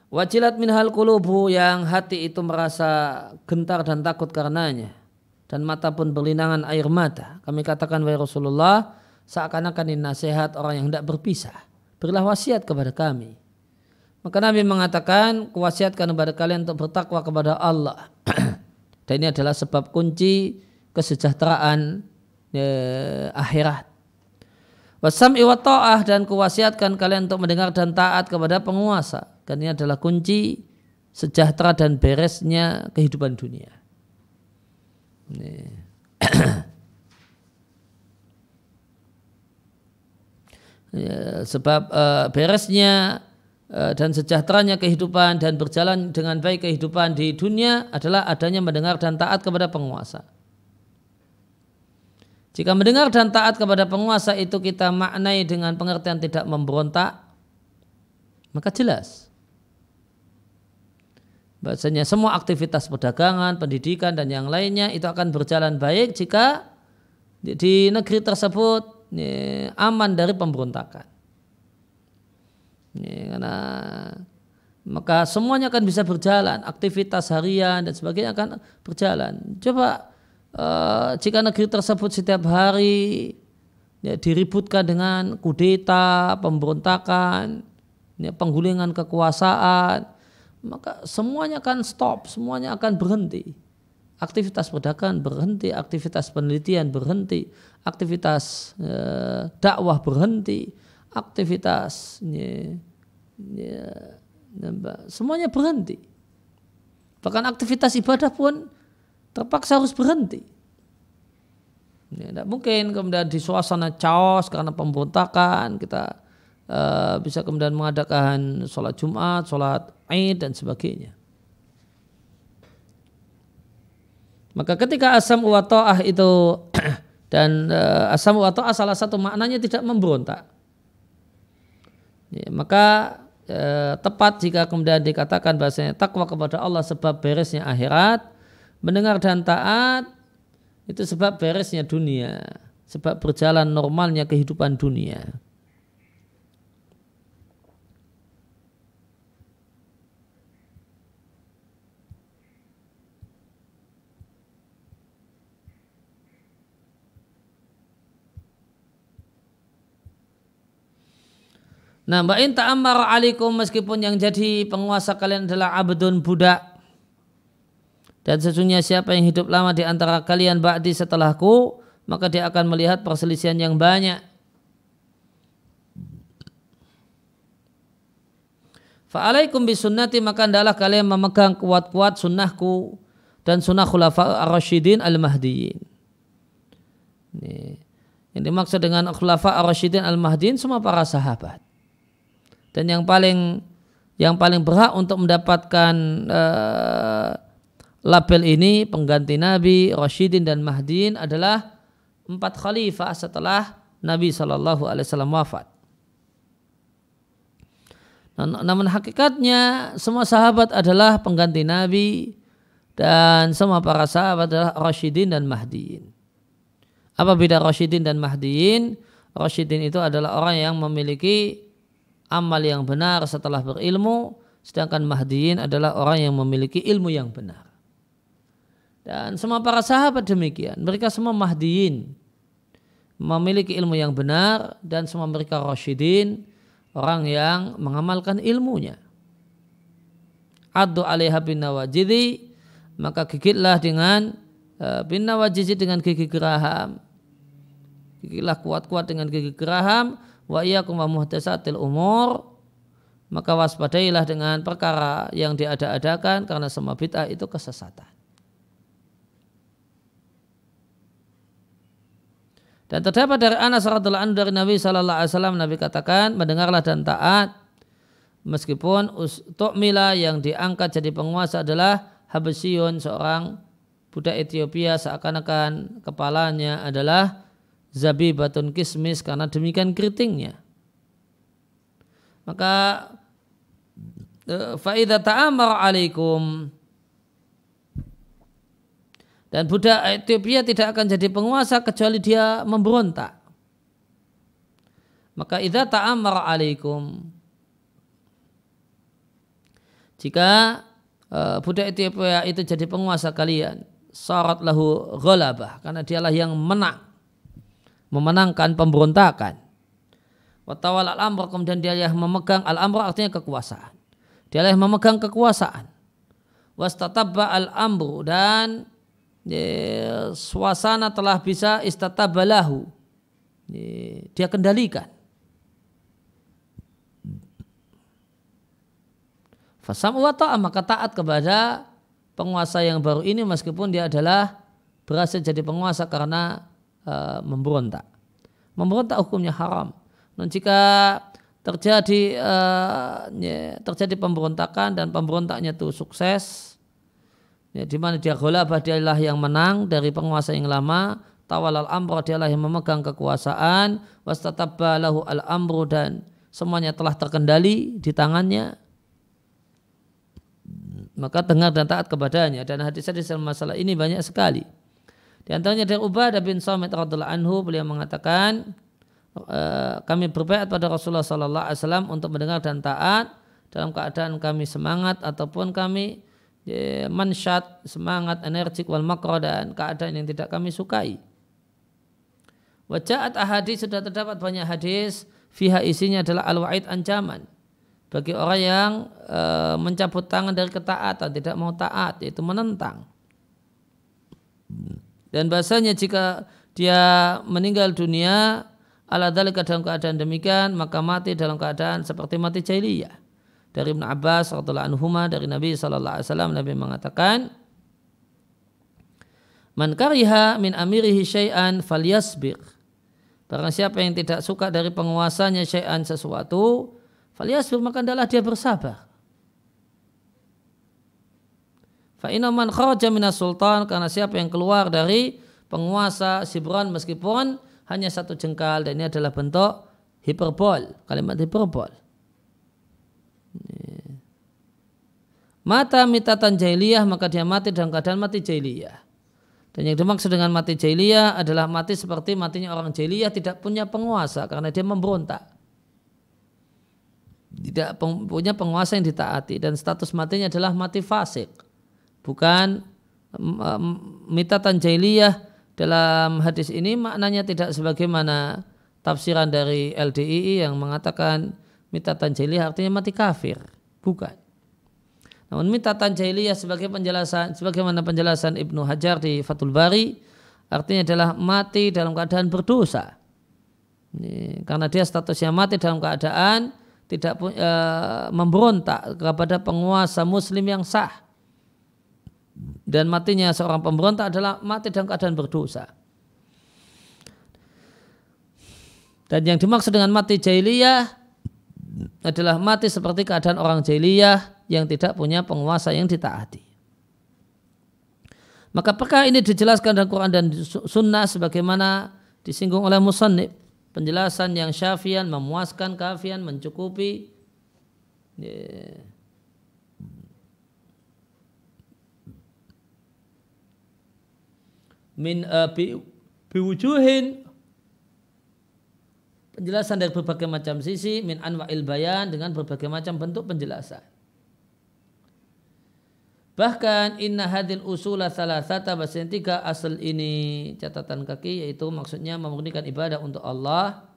A: Wajilat min hal kulubu yang hati itu merasa gentar dan takut karenanya dan mata pun berlinangan air mata. Kami katakan wahai Rasulullah seakan-akan ini nasihat orang yang tidak berpisah. Berilah wasiat kepada kami. Maka Nabi mengatakan kuwasiatkan kepada kalian untuk bertakwa kepada Allah. Dan ini adalah sebab kunci kesejahteraan eh, akhirat. Wasam wa ta'ah dan kuwasiatkan kalian untuk mendengar dan taat kepada penguasa. Karena ini adalah kunci sejahtera dan beresnya kehidupan dunia. ya, sebab uh, beresnya Eh, dan sejahteranya kehidupan dan berjalan dengan baik kehidupan di dunia adalah adanya mendengar dan taat kepada penguasa. Jika mendengar dan taat kepada penguasa itu kita maknai dengan pengertian tidak memberontak, maka jelas. Bahasanya semua aktivitas perdagangan, pendidikan dan yang lainnya itu akan berjalan baik jika di negeri tersebut aman dari pemberontakan. Ya, karena maka semuanya akan bisa berjalan, aktivitas harian dan sebagainya akan berjalan. Coba uh, jika negeri tersebut setiap hari ya, diributkan dengan kudeta, pemberontakan, ya, penggulingan kekuasaan, maka semuanya akan stop, semuanya akan berhenti. Aktivitas perdagangan berhenti, aktivitas penelitian berhenti, aktivitas uh, dakwah berhenti, aktivitas ya, ya, semuanya berhenti. Bahkan aktivitas ibadah pun terpaksa harus berhenti. Ya, tidak mungkin kemudian di suasana chaos karena pemberontakan kita uh, bisa kemudian mengadakan sholat Jumat, sholat Aid dan sebagainya. Maka ketika asam wa itu dan uh, asam wa salah satu maknanya tidak memberontak. Ya, maka eh, tepat jika kemudian dikatakan bahasanya takwa kepada Allah sebab beresnya akhirat, mendengar dan taat itu sebab beresnya dunia, sebab berjalan normalnya kehidupan dunia. Nah, mbak in ta'ammar alikum meskipun yang jadi penguasa kalian adalah abdun budak. Dan sesungguhnya siapa yang hidup lama di antara kalian ba'di setelahku, maka dia akan melihat perselisihan yang banyak. Fa'alaikum bisunnati maka adalah kalian memegang kuat-kuat sunnahku dan sunnah khulafa ar-rasyidin al-mahdiyin. Ini. Yang dimaksud dengan khulafa ar-rasyidin al-mahdiyin semua para sahabat dan yang paling yang paling berhak untuk mendapatkan uh, label ini pengganti Nabi, Rashidin dan Mahdiin adalah empat khalifah setelah Nabi Shallallahu Alaihi Wasallam wafat. Namun hakikatnya semua sahabat adalah pengganti Nabi dan semua para sahabat adalah Rashidin dan Mahdiin. Apa beda Rashidin dan Mahdiin? Rashidin itu adalah orang yang memiliki amal yang benar setelah berilmu, sedangkan mahdiin adalah orang yang memiliki ilmu yang benar. Dan semua para sahabat demikian, mereka semua mahdiin, memiliki ilmu yang benar dan semua mereka rasyidin, orang yang mengamalkan ilmunya. Adu alaiha bin nawajidi, maka gigitlah dengan uh, bin nawajidi dengan gigi geraham. Gigitlah kuat-kuat dengan gigi geraham wa iyyakum wa muhdatsatil umur maka waspadailah dengan perkara yang diada-adakan karena semua bid'ah itu kesesatan. Dan terdapat dari Anas radhiallahu anhu dari Nabi sallallahu alaihi wasallam Nabi katakan mendengarlah dan taat meskipun tu'mila yang diangkat jadi penguasa adalah Habasyun seorang budak Ethiopia seakan-akan kepalanya adalah zabibatun kismis karena demikian keritingnya. Maka e, faida ta'amar alaikum dan budak Ethiopia tidak akan jadi penguasa kecuali dia memberontak. Maka idza ta'amar alaikum jika uh, budak Ethiopia itu jadi penguasa kalian, syarat lahu ghalabah karena dialah yang menang memenangkan pemberontakan. Watawal al-amr kemudian dia yang memegang al-amr artinya kekuasaan. Dia yang memegang kekuasaan. Wastatabba al-amru dan ya, suasana telah bisa istatabalahu. Ya, dia kendalikan. Fasam wa maka taat kepada penguasa yang baru ini meskipun dia adalah berhasil jadi penguasa karena uh, memberontak. Memberontak hukumnya haram. Dan jika terjadi ya, terjadi pemberontakan dan pemberontaknya itu sukses, ya, di mana dia ghalabah dialah yang menang dari penguasa yang lama, tawal al amro dialah yang memegang kekuasaan, wastatabba lahu al amru dan semuanya telah terkendali di tangannya, maka dengar dan taat kepadanya. Dan hadis-hadis dalam masalah ini banyak sekali. Di antaranya dari Ubadah bin Samit radhiallahu anhu beliau mengatakan eh, kami berbaikat pada Rasulullah sallallahu alaihi wasallam untuk mendengar dan taat dalam keadaan kami semangat ataupun kami ya, mansyat, semangat, energik wal makro dan keadaan yang tidak kami sukai. Wajahat ahadis sudah terdapat banyak hadis fiha isinya adalah al-wa'id ancaman bagi orang yang e, mencabut tangan dari ketaatan, tidak mau taat, yaitu menentang. Dan bahasanya jika dia meninggal dunia ala dalika dalam keadaan demikian maka mati dalam keadaan seperti mati jahiliyah. Dari Ibn Abbas radhiyallahu anhu dari Nabi sallallahu alaihi wasallam Nabi mengatakan Man kariha min amirihi syai'an falyasbir. Barang siapa yang tidak suka dari penguasanya syai'an sesuatu, falyasbir maka adalah dia bersabar. Fa'inaman kharaja minas sultan karena siapa yang keluar dari penguasa Sibron meskipun hanya satu jengkal dan ini adalah bentuk hiperbol, kalimat hiperbol. Mata mitatan jahiliyah maka dia mati dalam keadaan mati jahiliyah. Dan yang dimaksud dengan mati jahiliyah adalah mati seperti matinya orang jahiliyah tidak punya penguasa karena dia memberontak. Tidak punya penguasa yang ditaati dan status matinya adalah mati fasik bukan mitatan jahiliyah dalam hadis ini maknanya tidak sebagaimana tafsiran dari LDII yang mengatakan mitatan jahiliyah artinya mati kafir bukan namun mitatan jahiliyah sebagai penjelasan sebagaimana penjelasan Ibnu Hajar di Fathul Bari artinya adalah mati dalam keadaan berdosa ini, karena dia statusnya mati dalam keadaan tidak e, memberontak kepada penguasa muslim yang sah dan matinya seorang pemberontak adalah mati dalam keadaan berdosa. Dan yang dimaksud dengan mati jahiliyah adalah mati seperti keadaan orang jahiliyah yang tidak punya penguasa yang ditaati. Maka perkara ini dijelaskan dalam Quran dan Sunnah sebagaimana disinggung oleh Musannib. Penjelasan yang syafian, memuaskan, kafian, mencukupi. Yeah min uh, bi, biwujuhin penjelasan dari berbagai macam sisi min anwa'il bayan dengan berbagai macam bentuk penjelasan. Bahkan inna hadil usula salasata bahasanya tiga asal ini. Catatan kaki yaitu maksudnya memurnikan ibadah untuk Allah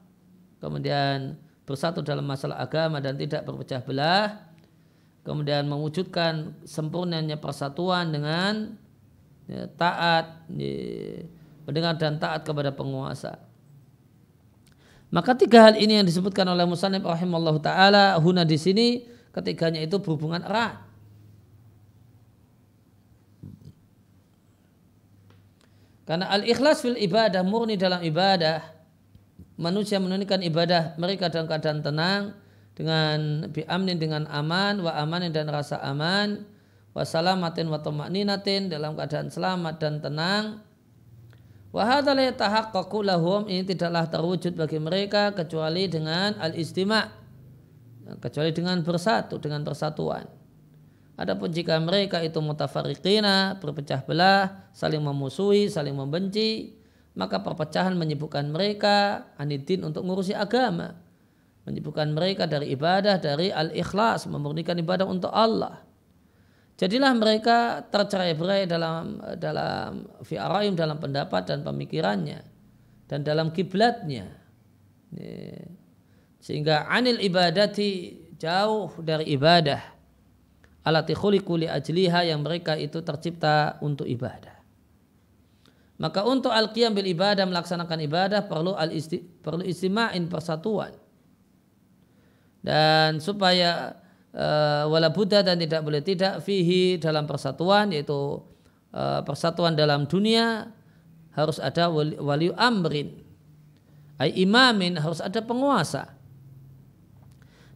A: kemudian bersatu dalam masalah agama dan tidak berpecah belah kemudian mewujudkan sempurnanya persatuan dengan ya, taat ya, mendengar dan taat kepada penguasa. Maka tiga hal ini yang disebutkan oleh Musanib rahimallahu taala huna di sini ketiganya itu berhubungan erat Karena al-ikhlas fil ibadah murni dalam ibadah. Manusia menunaikan ibadah mereka dalam keadaan tenang dengan bi'amnin dengan aman wa amanin dan rasa aman wa salamatin wa tuma'ninatin dalam keadaan selamat dan tenang. Wa hadza la lahum ini tidaklah terwujud bagi mereka kecuali dengan al-istima' kecuali dengan bersatu dengan persatuan Adapun jika mereka itu mutafariqina, berpecah belah, saling memusuhi, saling membenci, maka perpecahan menyibukkan mereka anidin untuk ngurusi agama. Menyibukkan mereka dari ibadah, dari al-ikhlas, memurnikan ibadah untuk Allah. Jadilah mereka tercerai-berai dalam dalam fi'araim, dalam pendapat dan pemikirannya. Dan dalam kiblatnya. Sehingga anil ibadati jauh dari ibadah alati khuliqu li ajliha yang mereka itu tercipta untuk ibadah. Maka untuk al-qiyam bil ibadah melaksanakan ibadah perlu al isti, perlu istima'in persatuan. Dan supaya uh, wala buddha dan tidak boleh tidak fihi dalam persatuan yaitu uh, persatuan dalam dunia harus ada wali, wali amrin. Ay imamin harus ada penguasa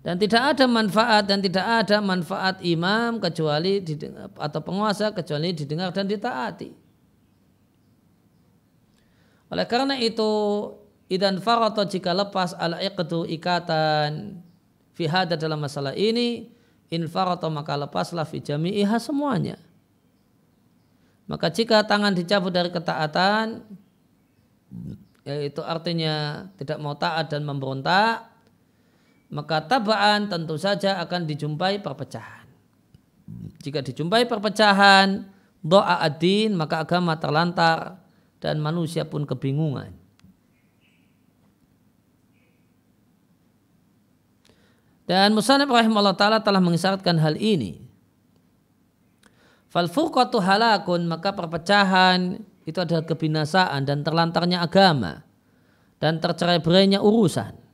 A: dan tidak ada manfaat dan tidak ada manfaat imam kecuali didengar, atau penguasa kecuali didengar dan ditaati. Oleh karena itu idan farato jika lepas ala iqdu ikatan fi dalam masalah ini in farato maka lepaslah fi jami'iha semuanya. Maka jika tangan dicabut dari ketaatan yaitu artinya tidak mau taat dan memberontak maka tabaan tentu saja akan dijumpai perpecahan. Jika dijumpai perpecahan, doa adin maka agama terlantar dan manusia pun kebingungan. Dan Musanib rahimahullah ta'ala telah mengisyaratkan hal ini. Fal furqatu halakun maka perpecahan itu adalah kebinasaan dan terlantarnya agama dan tercerai berainya urusan.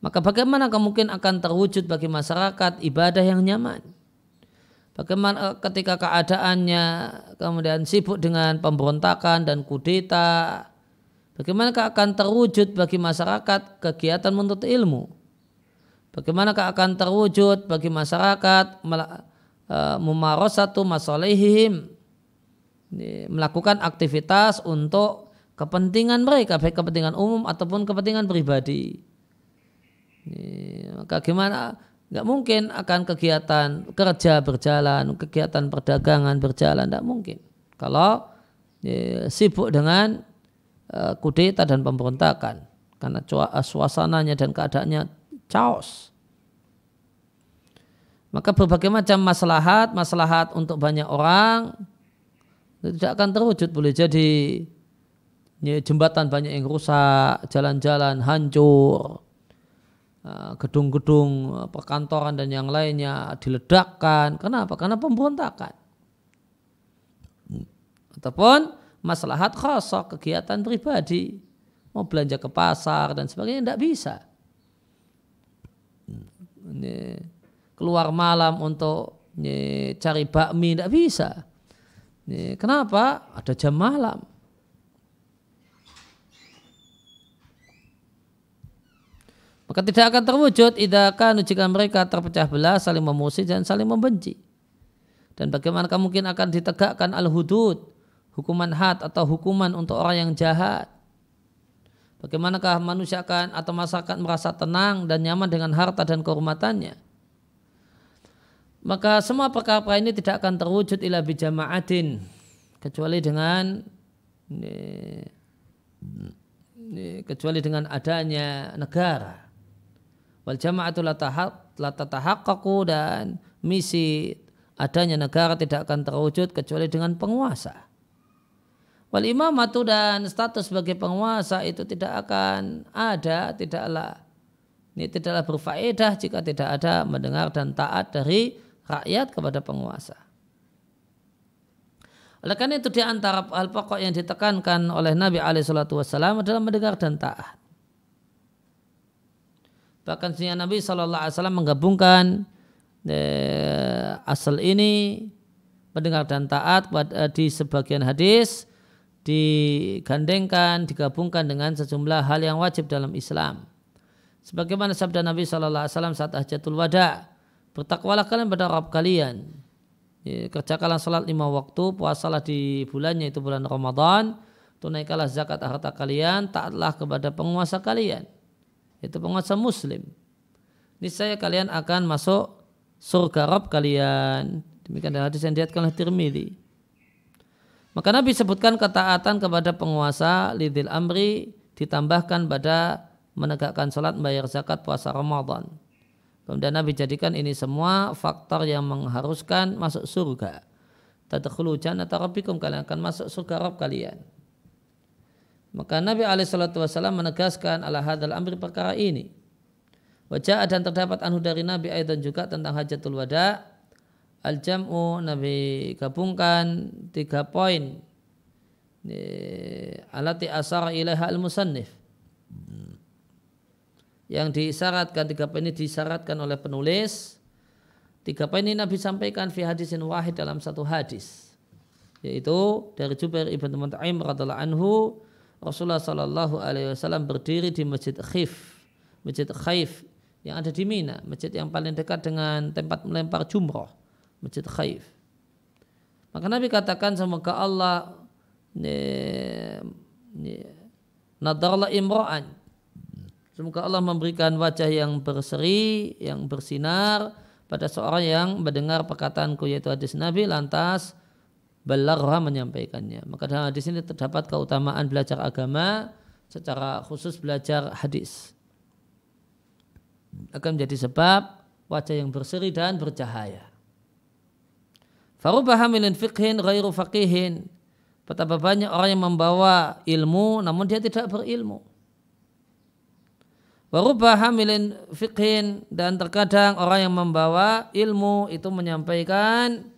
A: Maka bagaimana kemungkinan akan terwujud bagi masyarakat ibadah yang nyaman? Bagaimana eh, ketika keadaannya kemudian sibuk dengan pemberontakan dan kudeta? Bagaimana akan terwujud bagi masyarakat kegiatan menuntut ilmu? Bagaimana akan terwujud bagi masyarakat eh, memarosatu masalihim melakukan aktivitas untuk kepentingan mereka baik kepentingan umum ataupun kepentingan pribadi. Maka gimana? Nggak mungkin akan kegiatan kerja berjalan, kegiatan perdagangan berjalan, tidak mungkin. Kalau ya, sibuk dengan uh, kudeta dan pemberontakan, karena suasananya dan keadaannya chaos. Maka berbagai macam maslahat, maslahat untuk banyak orang tidak akan terwujud. Boleh jadi ya, jembatan banyak yang rusak, jalan-jalan hancur, Eh, gedung-gedung eh, perkantoran dan yang lainnya diledakkan. Kenapa? Karena pemberontakan. Ataupun maslahat khasa kegiatan pribadi. Mau belanja ke pasar dan sebagainya tidak bisa. Ini, keluar malam untuk ini, cari bakmi tidak bisa. Ini, kenapa? Ada jam malam. Maka tidak akan terwujud idakan jika mereka terpecah belah, saling memusuhi dan saling membenci. Dan bagaimana mungkin akan ditegakkan al-hudud, hukuman had atau hukuman untuk orang yang jahat. Bagaimanakah manusia akan atau masyarakat merasa tenang dan nyaman dengan harta dan kehormatannya? Maka semua perkara ini tidak akan terwujud ila bijama'atin kecuali dengan kecuali dengan adanya negara. Wal jama'atu la tatahaqqaqu dan misi adanya negara tidak akan terwujud kecuali dengan penguasa. Wal imamatu dan status sebagai penguasa itu tidak akan ada, tidaklah ini tidaklah berfaedah jika tidak ada mendengar dan taat dari rakyat kepada penguasa. Oleh karena itu di antara hal pokok yang ditekankan oleh Nabi Alaihissalam adalah mendengar dan taat. Bahkan sehingga Nabi SAW menggabungkan eh, asal ini mendengar dan taat eh, di sebagian hadis digandengkan, digabungkan dengan sejumlah hal yang wajib dalam Islam. Sebagaimana sabda Nabi SAW saat hajatul wada, bertakwalah kalian pada Rabb kalian. Ya, kerjakanlah salat lima waktu, puasalah di bulannya itu bulan Ramadan, tunaikanlah zakat harta kalian, taatlah kepada penguasa kalian. Itu penguasa muslim. Niscaya kalian akan masuk surga Rabb kalian. Demikian dalam hadis yang diatkan oleh Tirmidzi. Maka Nabi sebutkan ketaatan kepada penguasa lidil amri ditambahkan pada menegakkan sholat, membayar zakat, puasa Ramadan. Kemudian Nabi jadikan ini semua faktor yang mengharuskan masuk surga. Tadkhulu jannata rabbikum kalian akan masuk surga Rabb kalian. Maka Nabi SAW menegaskan ala hadal amri perkara ini. Wajah dan terdapat anhu dari Nabi dan juga tentang hajatul wada. Al-jam'u Nabi gabungkan tiga poin. Alati asar ilaiha al-musannif yang disyaratkan tiga poin ini disyaratkan oleh penulis tiga poin ini Nabi sampaikan fi hadisin wahid dalam satu hadis yaitu dari Jubair ibn Mut'aim radhiallahu anhu Rasulullah sallallahu alaihi wasallam berdiri di Masjid Khif Masjid Khaif yang ada di Mina masjid yang paling dekat dengan tempat melempar jumroh Masjid Khaif maka Nabi katakan semoga Allah nadarla imra'an. Semoga Allah memberikan wajah yang berseri, yang bersinar pada seorang yang mendengar perkataanku yaitu hadis Nabi lantas belarha menyampaikannya. Maka dalam hadis ini terdapat keutamaan belajar agama secara khusus belajar hadis. Akan menjadi sebab wajah yang berseri dan bercahaya. Farubah hamilin fiqhin ghairu faqihin. Betapa banyak orang yang membawa ilmu namun dia tidak berilmu. Warubah hamilin fiqhin dan terkadang orang yang membawa ilmu itu menyampaikan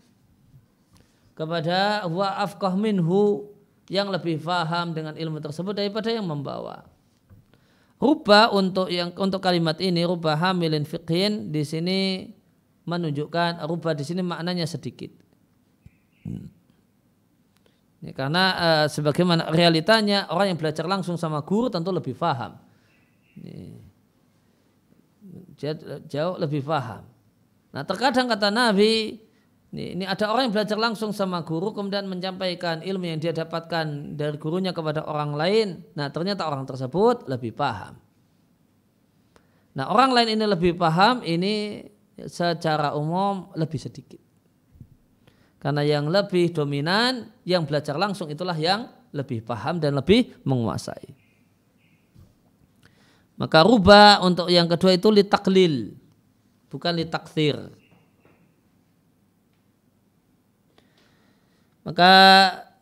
A: kepada wa afqah minhu yang lebih faham dengan ilmu tersebut daripada yang membawa. Rubah untuk yang untuk kalimat ini rubah hamilin fiqhin di sini menunjukkan rubah di sini maknanya sedikit. Ya, karena uh, sebagaimana realitanya orang yang belajar langsung sama guru tentu lebih faham jauh lebih paham. Nah terkadang kata Nabi, ini, ada orang yang belajar langsung sama guru kemudian menyampaikan ilmu yang dia dapatkan dari gurunya kepada orang lain. Nah ternyata orang tersebut lebih paham. Nah orang lain ini lebih paham ini secara umum lebih sedikit. Karena yang lebih dominan, yang belajar langsung itulah yang lebih paham dan lebih menguasai. Maka rubah untuk yang kedua itu litaklil, bukan litakthir. Maka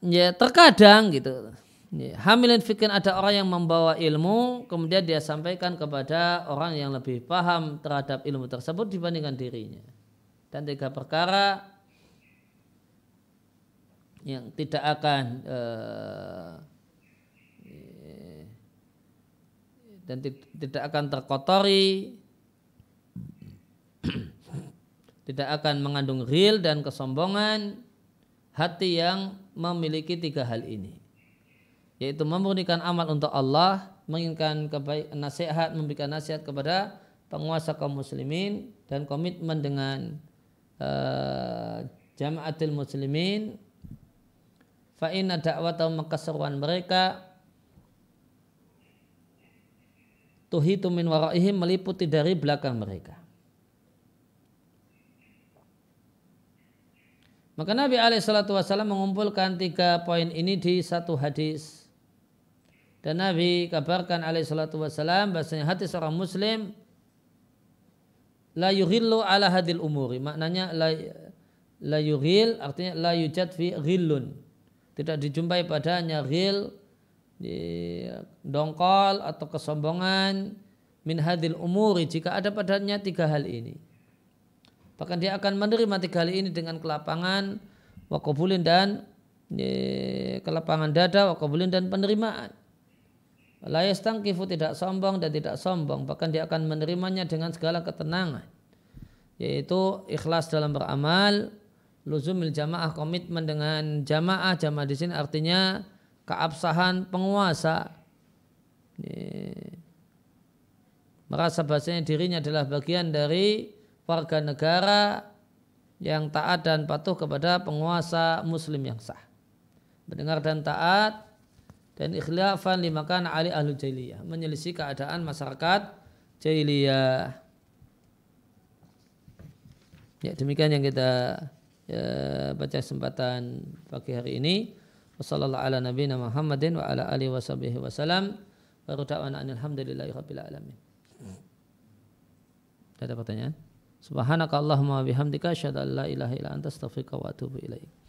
A: ya terkadang gitu. Ya, hamilin fikir ada orang yang membawa ilmu kemudian dia sampaikan kepada orang yang lebih paham terhadap ilmu tersebut dibandingkan dirinya. Dan tiga perkara yang tidak akan uh, dan tidak akan terkotori tidak akan mengandung real dan kesombongan hati yang memiliki tiga hal ini yaitu memurnikan amal untuk Allah menginginkan kebaik nasihat memberikan nasihat kepada penguasa kaum muslimin dan komitmen dengan uh, jamaatil muslimin fa inna da'watahum maka mereka tuhitu min waraihim meliputi dari belakang mereka. Maka Nabi SAW mengumpulkan tiga poin ini di satu hadis Dan Nabi kabarkan wassalam bahasanya hati seorang muslim la yughillu ala hadil umuri. Maknanya la, la yughil artinya la yujad fi ghillun. Tidak dijumpai padanya ghil di dongkol atau kesombongan min hadil umuri jika ada padanya tiga hal ini. Bahkan dia akan menerima tiga hal ini dengan kelapangan, wakobulin dan kelapangan dada, wakobulin dan penerimaan. Layas tangkifu tidak sombong dan tidak sombong, bahkan dia akan menerimanya dengan segala ketenangan. Yaitu ikhlas dalam beramal, luzumil jamaah komitmen dengan jamaah, jamaah di sini artinya keabsahan penguasa. Merasa bahasanya dirinya adalah bagian dari warga negara yang taat dan patuh kepada penguasa muslim yang sah. Mendengar dan taat dan ikhlafan limakan ali ahlu jahiliyah. Menyelisih keadaan masyarakat jahiliyah. Ya demikian yang kita ya, baca kesempatan pagi hari ini. Wasallallahu ala nabiyina muhammadin wa ala alihi washabihi wasallam alhamdulillahi rabbil alamin. Ada pertanyaan subhanaka allahumma bihamdika asyhadu an la ilaha illa anta astaghfiruka wa atubu ilaik